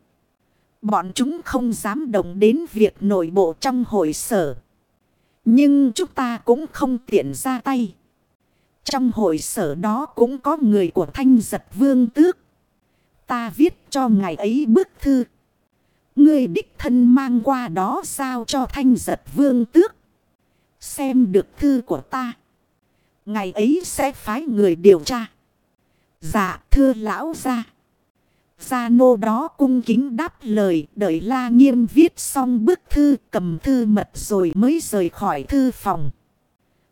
Bọn chúng không dám động đến việc nội bộ trong hội sở. Nhưng chúng ta cũng không tiện ra tay. Trong hội sở đó cũng có người của thanh giật vương tước. Ta viết cho ngài ấy bức thư. Ngươi đích thân mang qua đó sao cho thanh giật vương tước. Xem được thư của ta. Ngày ấy sẽ phái người điều tra. Dạ thưa lão ra. Gia nô đó cung kính đáp lời, đợi la nghiêm viết xong bức thư, cầm thư mật rồi mới rời khỏi thư phòng.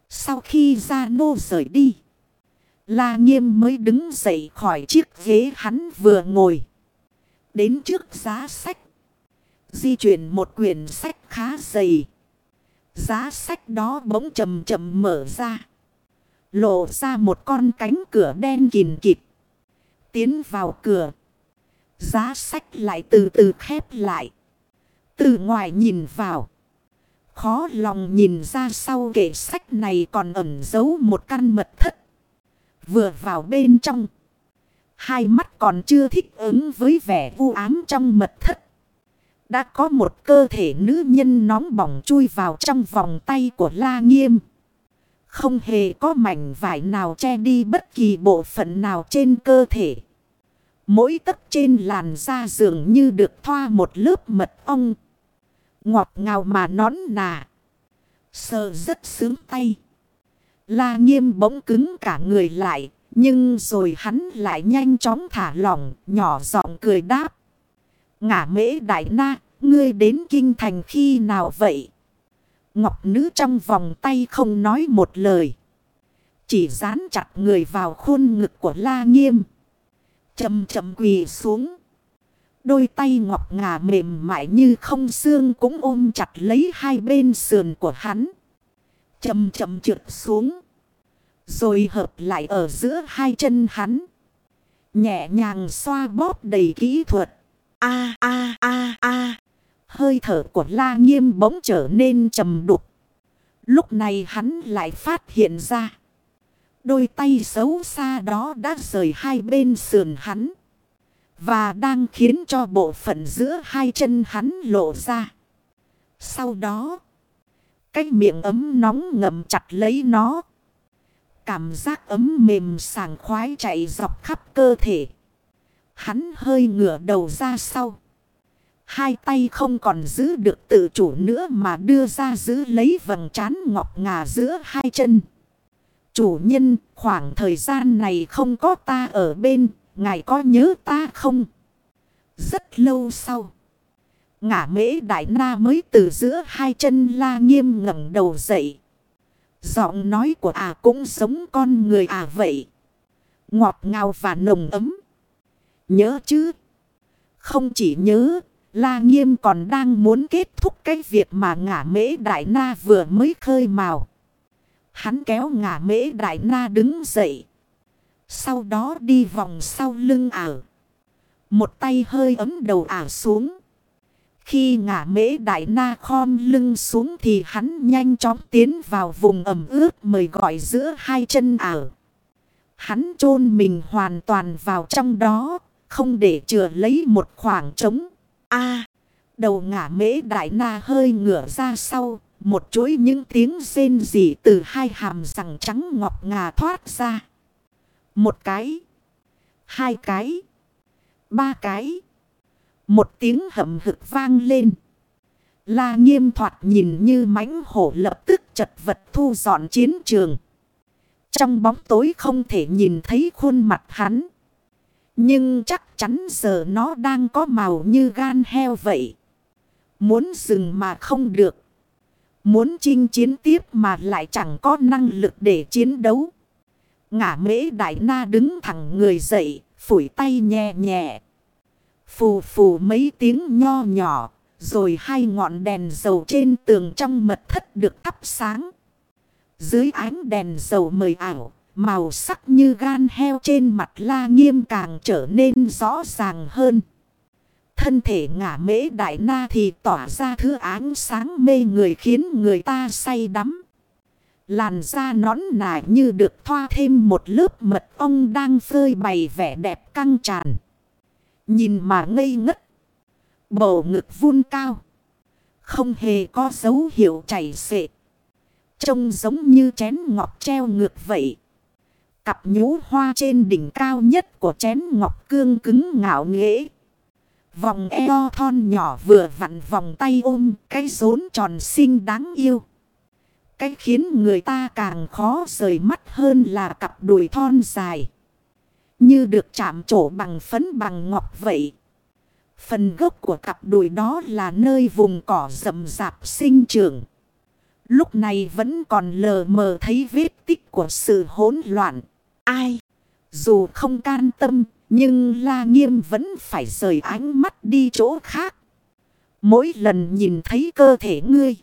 Sau khi Gia nô rời đi. La nghiêm mới đứng dậy khỏi chiếc ghế hắn vừa ngồi. Đến trước giá sách. Di chuyển một quyển sách khá dày. Giá sách đó bỗng chầm chậm mở ra. Lộ ra một con cánh cửa đen kìn kịp. Tiến vào cửa. Giá sách lại từ từ khép lại. Từ ngoài nhìn vào. Khó lòng nhìn ra sau kệ sách này còn ẩn giấu một căn mật thất. Vừa vào bên trong. Hai mắt còn chưa thích ứng với vẻ u ám trong mật thất. Đã có một cơ thể nữ nhân nóng bỏng chui vào trong vòng tay của La Nghiêm. Không hề có mảnh vải nào che đi bất kỳ bộ phận nào trên cơ thể. Mỗi tấc trên làn da dường như được thoa một lớp mật ong. Ngọt ngào mà nón nà. Sợ rất sướng tay. La nghiêm bỗng cứng cả người lại. Nhưng rồi hắn lại nhanh chóng thả lỏng, nhỏ giọng cười đáp. Ngả mễ đại na, ngươi đến kinh thành khi nào vậy? Ngọc nữ trong vòng tay không nói một lời. Chỉ dán chặt người vào khuôn ngực của la nghiêm. Chầm chầm quỳ xuống. Đôi tay ngọc ngà mềm mại như không xương cũng ôm chặt lấy hai bên sườn của hắn. Chầm chầm trượt xuống. Rồi hợp lại ở giữa hai chân hắn. Nhẹ nhàng xoa bóp đầy kỹ thuật. A a a a. Hơi thở của la nghiêm bỗng trở nên trầm đục. Lúc này hắn lại phát hiện ra. Đôi tay xấu xa đó đã rời hai bên sườn hắn. Và đang khiến cho bộ phận giữa hai chân hắn lộ ra. Sau đó, cái miệng ấm nóng ngậm chặt lấy nó. Cảm giác ấm mềm sảng khoái chạy dọc khắp cơ thể. Hắn hơi ngửa đầu ra sau. Hai tay không còn giữ được tự chủ nữa mà đưa ra giữ lấy vầng trán ngọc ngà giữa hai chân. Chủ nhân, khoảng thời gian này không có ta ở bên, ngài có nhớ ta không? Rất lâu sau. ngả mễ đại na mới từ giữa hai chân la nghiêm ngẩng đầu dậy. Giọng nói của à cũng giống con người à vậy. Ngọt ngào và nồng ấm. Nhớ chứ? Không chỉ nhớ, La Nghiêm còn đang muốn kết thúc cái việc mà ngả mễ đại na vừa mới khơi màu. Hắn kéo ngả mễ đại na đứng dậy. Sau đó đi vòng sau lưng ả. Một tay hơi ấm đầu ả xuống. Khi ngả mễ đại na khom lưng xuống thì hắn nhanh chóng tiến vào vùng ẩm ướt mời gọi giữa hai chân ả. Hắn chôn mình hoàn toàn vào trong đó, không để chừa lấy một khoảng trống. A, đầu ngả mễ đại na hơi ngửa ra sau, một chuỗi những tiếng rên rỉ từ hai hàm răng trắng ngọc ngà thoát ra. Một cái. Hai cái. Ba cái. Một tiếng hậm hực vang lên. La nghiêm thoạt nhìn như mãnh hổ lập tức chật vật thu dọn chiến trường. Trong bóng tối không thể nhìn thấy khuôn mặt hắn. Nhưng chắc chắn giờ nó đang có màu như gan heo vậy. Muốn dừng mà không được. Muốn chinh chiến tiếp mà lại chẳng có năng lực để chiến đấu. Ngã mễ đại na đứng thẳng người dậy, phủi tay nhẹ nhẹ. Phù phù mấy tiếng nho nhỏ, rồi hai ngọn đèn dầu trên tường trong mật thất được thắp sáng. Dưới ánh đèn dầu mời ảo, màu sắc như gan heo trên mặt la nghiêm càng trở nên rõ ràng hơn. Thân thể ngả mễ đại na thì tỏa ra thứ ánh sáng mê người khiến người ta say đắm. Làn da nón nải như được thoa thêm một lớp mật ong đang phơi bày vẻ đẹp căng tràn. Nhìn mà ngây ngất. Bầu ngực vun cao. Không hề có dấu hiệu chảy xệ. Trông giống như chén ngọc treo ngược vậy. Cặp nhũ hoa trên đỉnh cao nhất của chén ngọc cương cứng ngạo nghễ. Vòng eo thon nhỏ vừa vặn vòng tay ôm, cái rốn tròn xinh đáng yêu. Cái khiến người ta càng khó rời mắt hơn là cặp đùi thon dài. Như được chạm trổ bằng phấn bằng ngọc vậy. Phần gốc của cặp đùi đó là nơi vùng cỏ rậm rạp sinh trưởng. Lúc này vẫn còn lờ mờ thấy vết tích của sự hỗn loạn. Ai? Dù không can tâm, nhưng La Nghiêm vẫn phải rời ánh mắt đi chỗ khác. Mỗi lần nhìn thấy cơ thể ngươi,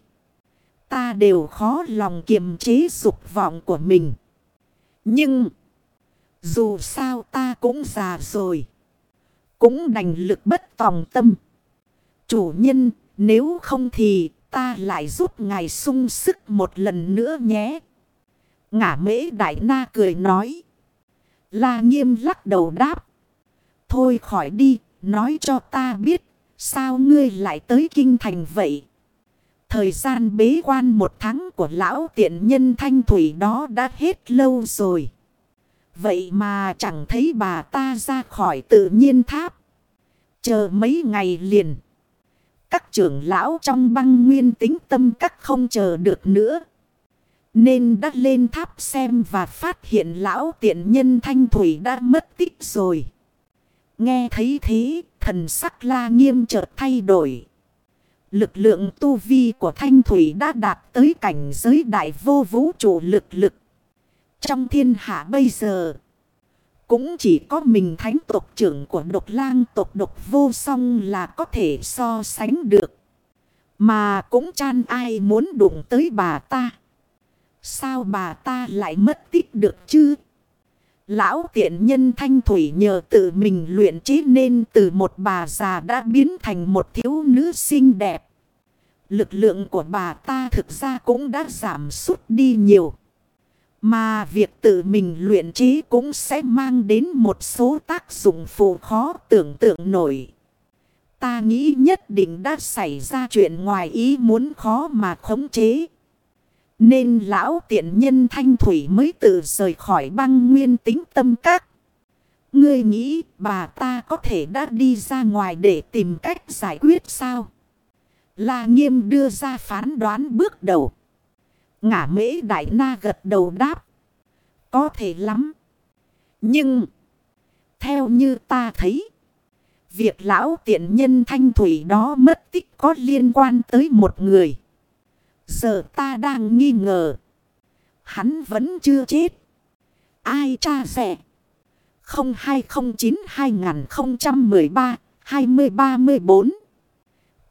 ta đều khó lòng kiềm chế dục vọng của mình. Nhưng, dù sao ta cũng già rồi. Cũng đành lực bất tòng tâm. Chủ nhân, nếu không thì ta lại giúp ngài sung sức một lần nữa nhé. Ngả mễ đại na cười nói. La nghiêm lắc đầu đáp. Thôi khỏi đi, nói cho ta biết, sao ngươi lại tới kinh thành vậy? Thời gian bế quan một tháng của lão tiện nhân thanh thủy đó đã hết lâu rồi. Vậy mà chẳng thấy bà ta ra khỏi tự nhiên tháp. Chờ mấy ngày liền. Các trưởng lão trong băng nguyên tính tâm các không chờ được nữa. Nên đã lên tháp xem và phát hiện lão tiện nhân thanh thủy đã mất tích rồi. Nghe thấy thế, thần sắc la nghiêm chợt thay đổi. Lực lượng tu vi của thanh thủy đã đạt tới cảnh giới đại vô vũ trụ lực lực. Trong thiên hạ bây giờ, cũng chỉ có mình thánh tộc trưởng của độc lang tộc độc vô song là có thể so sánh được. Mà cũng chan ai muốn đụng tới bà ta. Sao bà ta lại mất tích được chứ? Lão tiện nhân thanh thủy nhờ tự mình luyện chế nên từ một bà già đã biến thành một thiếu nữ xinh đẹp. Lực lượng của bà ta thực ra cũng đã giảm sút đi nhiều. Mà việc tự mình luyện trí cũng sẽ mang đến một số tác dụng phụ khó tưởng tượng nổi. Ta nghĩ nhất định đã xảy ra chuyện ngoài ý muốn khó mà khống chế. Nên lão tiện nhân thanh thủy mới tự rời khỏi băng nguyên tính tâm các. Ngươi nghĩ bà ta có thể đã đi ra ngoài để tìm cách giải quyết sao? La nghiêm đưa ra phán đoán bước đầu. Ngã mễ đại na gật đầu đáp. Có thể lắm. Nhưng, theo như ta thấy, việc lão tiện nhân thanh thủy đó mất tích có liên quan tới một người. Giờ ta đang nghi ngờ. Hắn vẫn chưa chết. Ai cha rẻ? 0209-2013-2034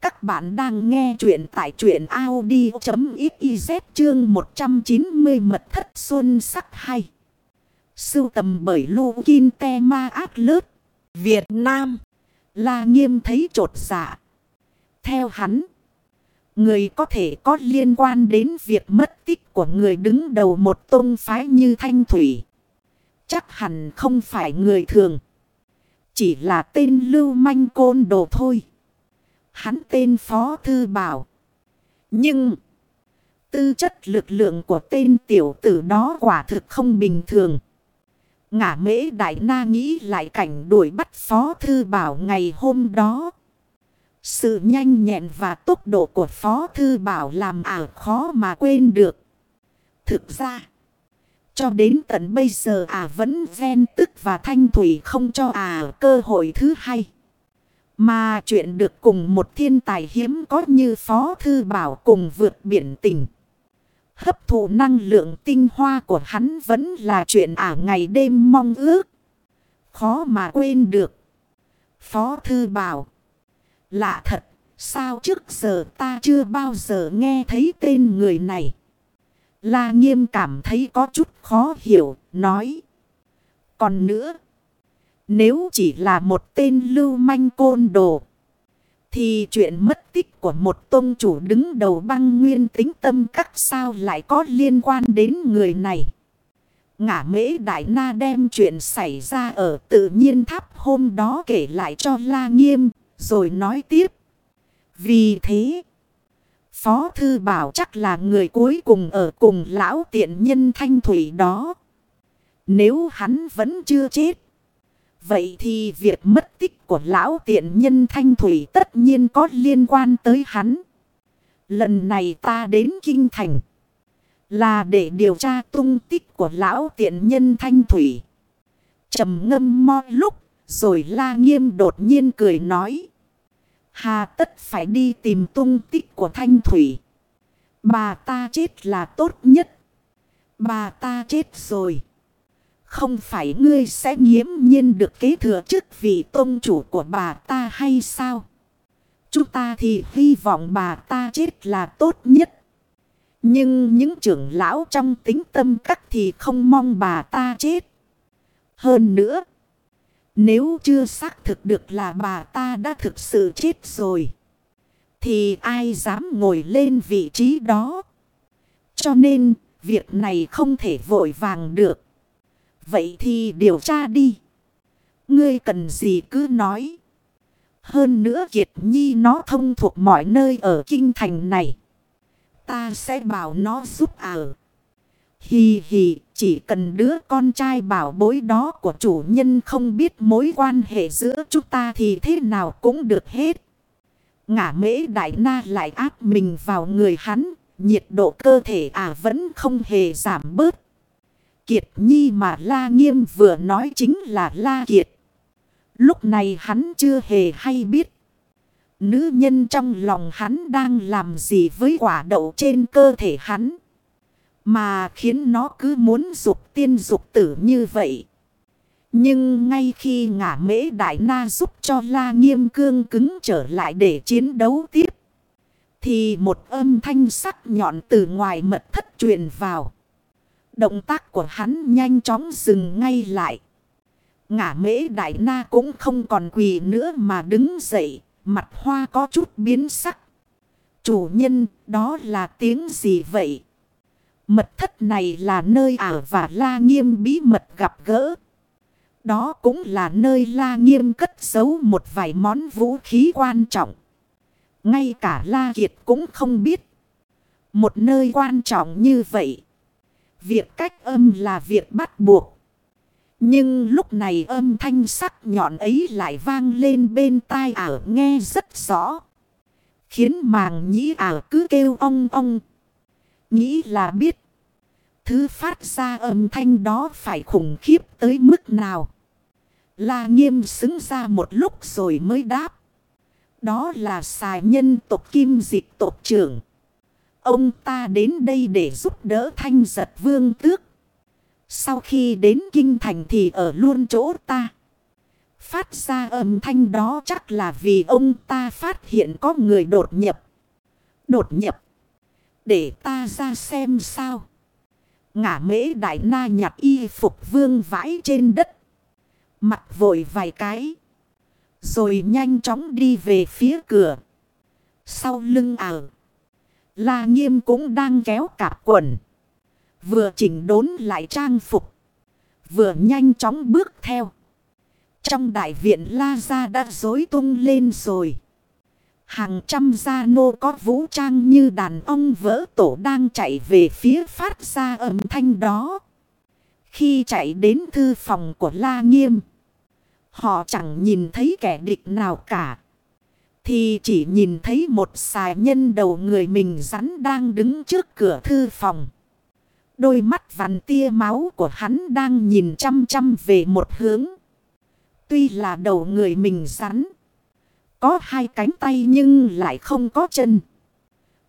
Các bạn đang nghe chuyện tại chuyện Audi.xyz chương 190 mật thất xuân sắc hay. Sưu tầm bởi Lô Kinh Te Ma Át Lớt. Việt Nam. là nghiêm thấy trột dạ. Theo hắn. Người có thể có liên quan đến việc mất tích của người đứng đầu một tôn phái như Thanh Thủy. Chắc hẳn không phải người thường. Chỉ là tên lưu manh côn đồ thôi. Hắn tên Phó Thư Bảo. Nhưng... Tư chất lực lượng của tên tiểu tử đó quả thực không bình thường. Ngã mễ đại na nghĩ lại cảnh đuổi bắt Phó Thư Bảo ngày hôm đó. Sự nhanh nhẹn và tốc độ của Phó Thư Bảo làm à khó mà quên được. Thực ra, cho đến tận bây giờ ả vẫn ven tức và thanh thủy không cho ả cơ hội thứ hai. Mà chuyện được cùng một thiên tài hiếm có như Phó Thư Bảo cùng vượt biển tình. Hấp thụ năng lượng tinh hoa của hắn vẫn là chuyện ả ngày đêm mong ước. khó mà quên được. Phó Thư bảo. Lạ thật, sao trước giờ ta chưa bao giờ nghe thấy tên người này. La nghiêm cảm thấy có chút khó hiểu, nói. Còn nữa, nếu chỉ là một tên lưu manh côn đồ, thì chuyện mất tích của một tôn chủ đứng đầu băng nguyên tính tâm các sao lại có liên quan đến người này. Ngã mễ đại na đem chuyện xảy ra ở tự nhiên tháp hôm đó kể lại cho La Nghiêm, rồi nói tiếp. Vì thế, Phó Thư Bảo chắc là người cuối cùng ở cùng lão tiện nhân thanh thủy đó. Nếu hắn vẫn chưa chết, vậy thì việc mất tích của lão tiện nhân thanh thủy tất nhiên có liên quan tới hắn. Lần này ta đến Kinh Thành. Là để điều tra tung tích của lão tiện nhân thanh thủy. trầm ngâm mo lúc. Rồi la nghiêm đột nhiên cười nói. Hà tất phải đi tìm tung tích của thanh thủy. Bà ta chết là tốt nhất. Bà ta chết rồi. Không phải ngươi sẽ nghiễm nhiên được kế thừa chức vị tôn chủ của bà ta hay sao? Chúng ta thì hy vọng bà ta chết là tốt nhất. Nhưng những trưởng lão trong tính tâm các thì không mong bà ta chết. Hơn nữa, nếu chưa xác thực được là bà ta đã thực sự chết rồi, thì ai dám ngồi lên vị trí đó. Cho nên, việc này không thể vội vàng được. Vậy thì điều tra đi. Ngươi cần gì cứ nói. Hơn nữa Kiệt Nhi nó thông thuộc mọi nơi ở kinh thành này. Ta sẽ bảo nó giúp ở. Hì hì, chỉ cần đứa con trai bảo bối đó của chủ nhân không biết mối quan hệ giữa chúng ta thì thế nào cũng được hết. Ngã mễ đại na lại áp mình vào người hắn, nhiệt độ cơ thể à vẫn không hề giảm bớt. Kiệt Nhi mà La Nghiêm vừa nói chính là La Kiệt. Lúc này hắn chưa hề hay biết. Nữ nhân trong lòng hắn đang làm gì với quả đậu trên cơ thể hắn. Mà khiến nó cứ muốn dục tiên dục tử như vậy. Nhưng ngay khi ngả mễ đại na giúp cho la nghiêm cương cứng trở lại để chiến đấu tiếp. Thì một âm thanh sắc nhọn từ ngoài mật thất truyền vào. Động tác của hắn nhanh chóng dừng ngay lại. Ngả mễ đại na cũng không còn quỳ nữa mà đứng dậy. Mặt hoa có chút biến sắc. Chủ nhân, đó là tiếng gì vậy? Mật thất này là nơi ả và La Nghiêm bí mật gặp gỡ. Đó cũng là nơi La Nghiêm cất giấu một vài món vũ khí quan trọng. Ngay cả La Kiệt cũng không biết. Một nơi quan trọng như vậy. Việc cách âm là việc bắt buộc. Nhưng lúc này âm thanh sắc nhọn ấy lại vang lên bên tai ả nghe rất rõ. Khiến màng nhĩ ả cứ kêu ong ong. Nghĩ là biết. Thứ phát ra âm thanh đó phải khủng khiếp tới mức nào. La nghiêm xứng ra một lúc rồi mới đáp. Đó là xài nhân tộc kim dịch tộc trưởng. Ông ta đến đây để giúp đỡ thanh giật vương tước. Sau khi đến kinh thành thì ở luôn chỗ ta. Phát ra âm thanh đó chắc là vì ông ta phát hiện có người đột nhập. Đột nhập. Để ta ra xem sao. Ngã mễ đại na nhặt y phục vương vãi trên đất. Mặt vội vài cái. Rồi nhanh chóng đi về phía cửa. Sau lưng ảo. La nghiêm cũng đang kéo cả quần. Vừa chỉnh đốn lại trang phục. Vừa nhanh chóng bước theo. Trong đại viện La Gia đã dối tung lên rồi. Hàng trăm gia nô có vũ trang như đàn ông vỡ tổ đang chạy về phía phát ra âm thanh đó. Khi chạy đến thư phòng của La Nghiêm. Họ chẳng nhìn thấy kẻ địch nào cả. Thì chỉ nhìn thấy một xài nhân đầu người mình rắn đang đứng trước cửa thư phòng. Đôi mắt vằn tia máu của hắn đang nhìn chăm chăm về một hướng. Tuy là đầu người mình rắn. Có hai cánh tay nhưng lại không có chân.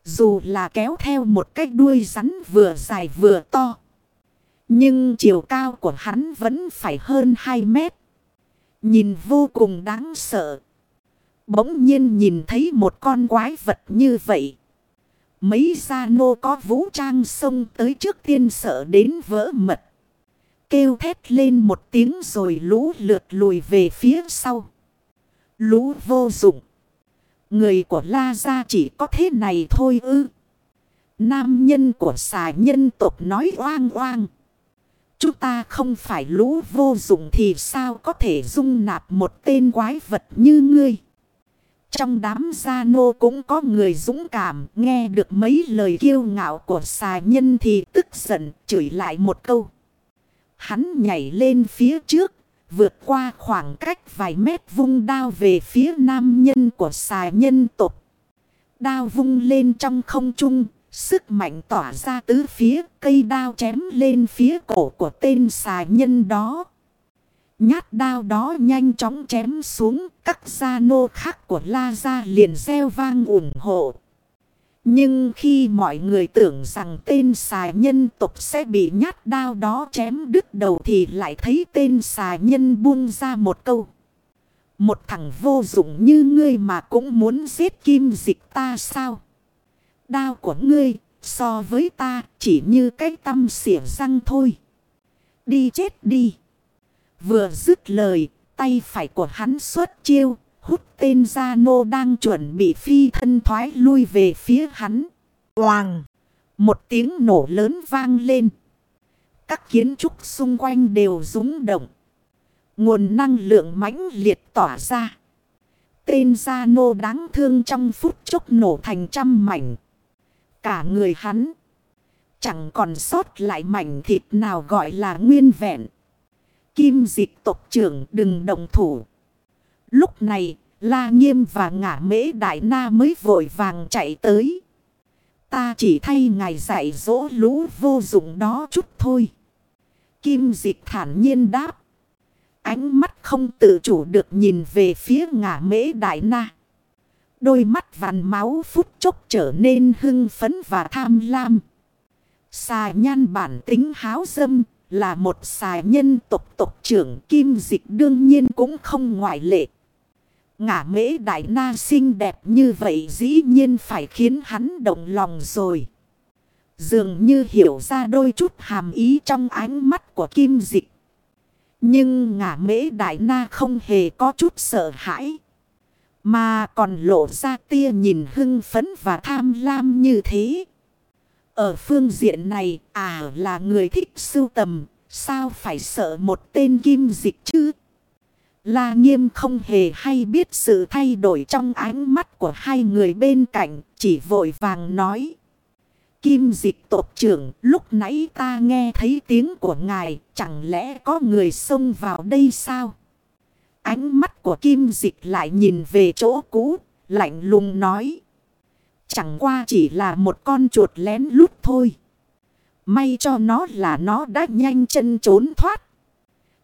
Dù là kéo theo một cái đuôi rắn vừa dài vừa to. Nhưng chiều cao của hắn vẫn phải hơn 2 mét. Nhìn vô cùng đáng sợ. Bỗng nhiên nhìn thấy một con quái vật như vậy. Mấy gia nô có vũ trang xông tới trước tiên sợ đến vỡ mật. Kêu thét lên một tiếng rồi lũ lượt lùi về phía sau. Lũ vô dụng. Người của La Gia chỉ có thế này thôi ư. Nam nhân của xà nhân tộc nói oang oang. Chúng ta không phải lũ vô dụng thì sao có thể dung nạp một tên quái vật như ngươi. Trong đám gia nô cũng có người dũng cảm, nghe được mấy lời kiêu ngạo của xà nhân thì tức giận, chửi lại một câu. Hắn nhảy lên phía trước vượt qua khoảng cách vài mét vung đao về phía nam nhân của xà nhân tộc. Đao vung lên trong không trung, Sức mạnh tỏa ra tứ phía, cây đao chém lên phía cổ của tên xà nhân đó. Nhát đao đó nhanh chóng chém xuống, các gia nô khác của La Gia liền gieo vang ủng hộ. Nhưng khi mọi người tưởng rằng tên xà nhân tục sẽ bị nhát đao đó chém đứt đầu thì lại thấy tên xà nhân buông ra một câu. Một thằng vô dụng như ngươi mà cũng muốn giết kim dịch ta sao? Đao của ngươi so với ta chỉ như cái tâm xỉa răng thôi. Đi chết đi. Vừa dứt lời, tay phải của hắn xuất chiêu, hút tên gia nô đang chuẩn bị phi thân thoái lui về phía hắn. Hoàng! Một tiếng nổ lớn vang lên. Các kiến trúc xung quanh đều rúng động. Nguồn năng lượng mãnh liệt tỏa ra. Tên gia nô đáng thương trong phút chốc nổ thành trăm mảnh. Cả người hắn. Chẳng còn sót lại mảnh thịt nào gọi là nguyên vẹn. Kim dịch tộc trưởng đừng động thủ. Lúc này, La Nghiêm và ngả mễ đại na mới vội vàng chạy tới. Ta chỉ thay ngài dạy dỗ lũ vô dụng đó chút thôi. Kim dịch thản nhiên đáp. Ánh mắt không tự chủ được nhìn về phía ngả mễ đại na. Đôi mắt vằn máu phút chốc trở nên hưng phấn và tham lam. Xà nhan bản tính háo dâm là một xài nhân tộc tộc trưởng kim dịch đương nhiên cũng không ngoại lệ. Ngả mễ đại na xinh đẹp như vậy dĩ nhiên phải khiến hắn động lòng rồi. Dường như hiểu ra đôi chút hàm ý trong ánh mắt của kim dịch. Nhưng ngả mễ đại na không hề có chút sợ hãi. Mà còn lộ ra tia nhìn hưng phấn và tham lam như thế. Ở phương diện này, à là người thích sưu tầm, sao phải sợ một tên kim dịch chứ? La nghiêm không hề hay biết sự thay đổi trong ánh mắt của hai người bên cạnh, chỉ vội vàng nói. Kim dịch tộc trưởng, lúc nãy ta nghe thấy tiếng của ngài, chẳng lẽ có người xông vào đây sao? Ánh mắt của kim dịch lại nhìn về chỗ cũ, lạnh lùng nói. Chẳng qua chỉ là một con chuột lén lút thôi. May cho nó là nó đã nhanh chân trốn thoát.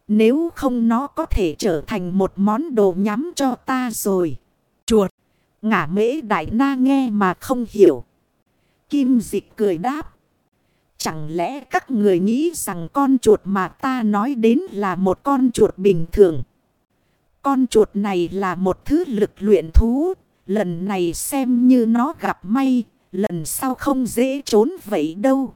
Nếu không nó có thể trở thành một món đồ nhắm cho ta rồi. Chuột. Ngả mễ đại na nghe mà không hiểu. Kim dịch cười đáp. Chẳng lẽ các người nghĩ rằng con chuột mà ta nói đến là một con chuột bình thường. Con chuột này là một thứ lực luyện thú. Lần này xem như nó gặp may. Lần sau không dễ trốn vậy đâu.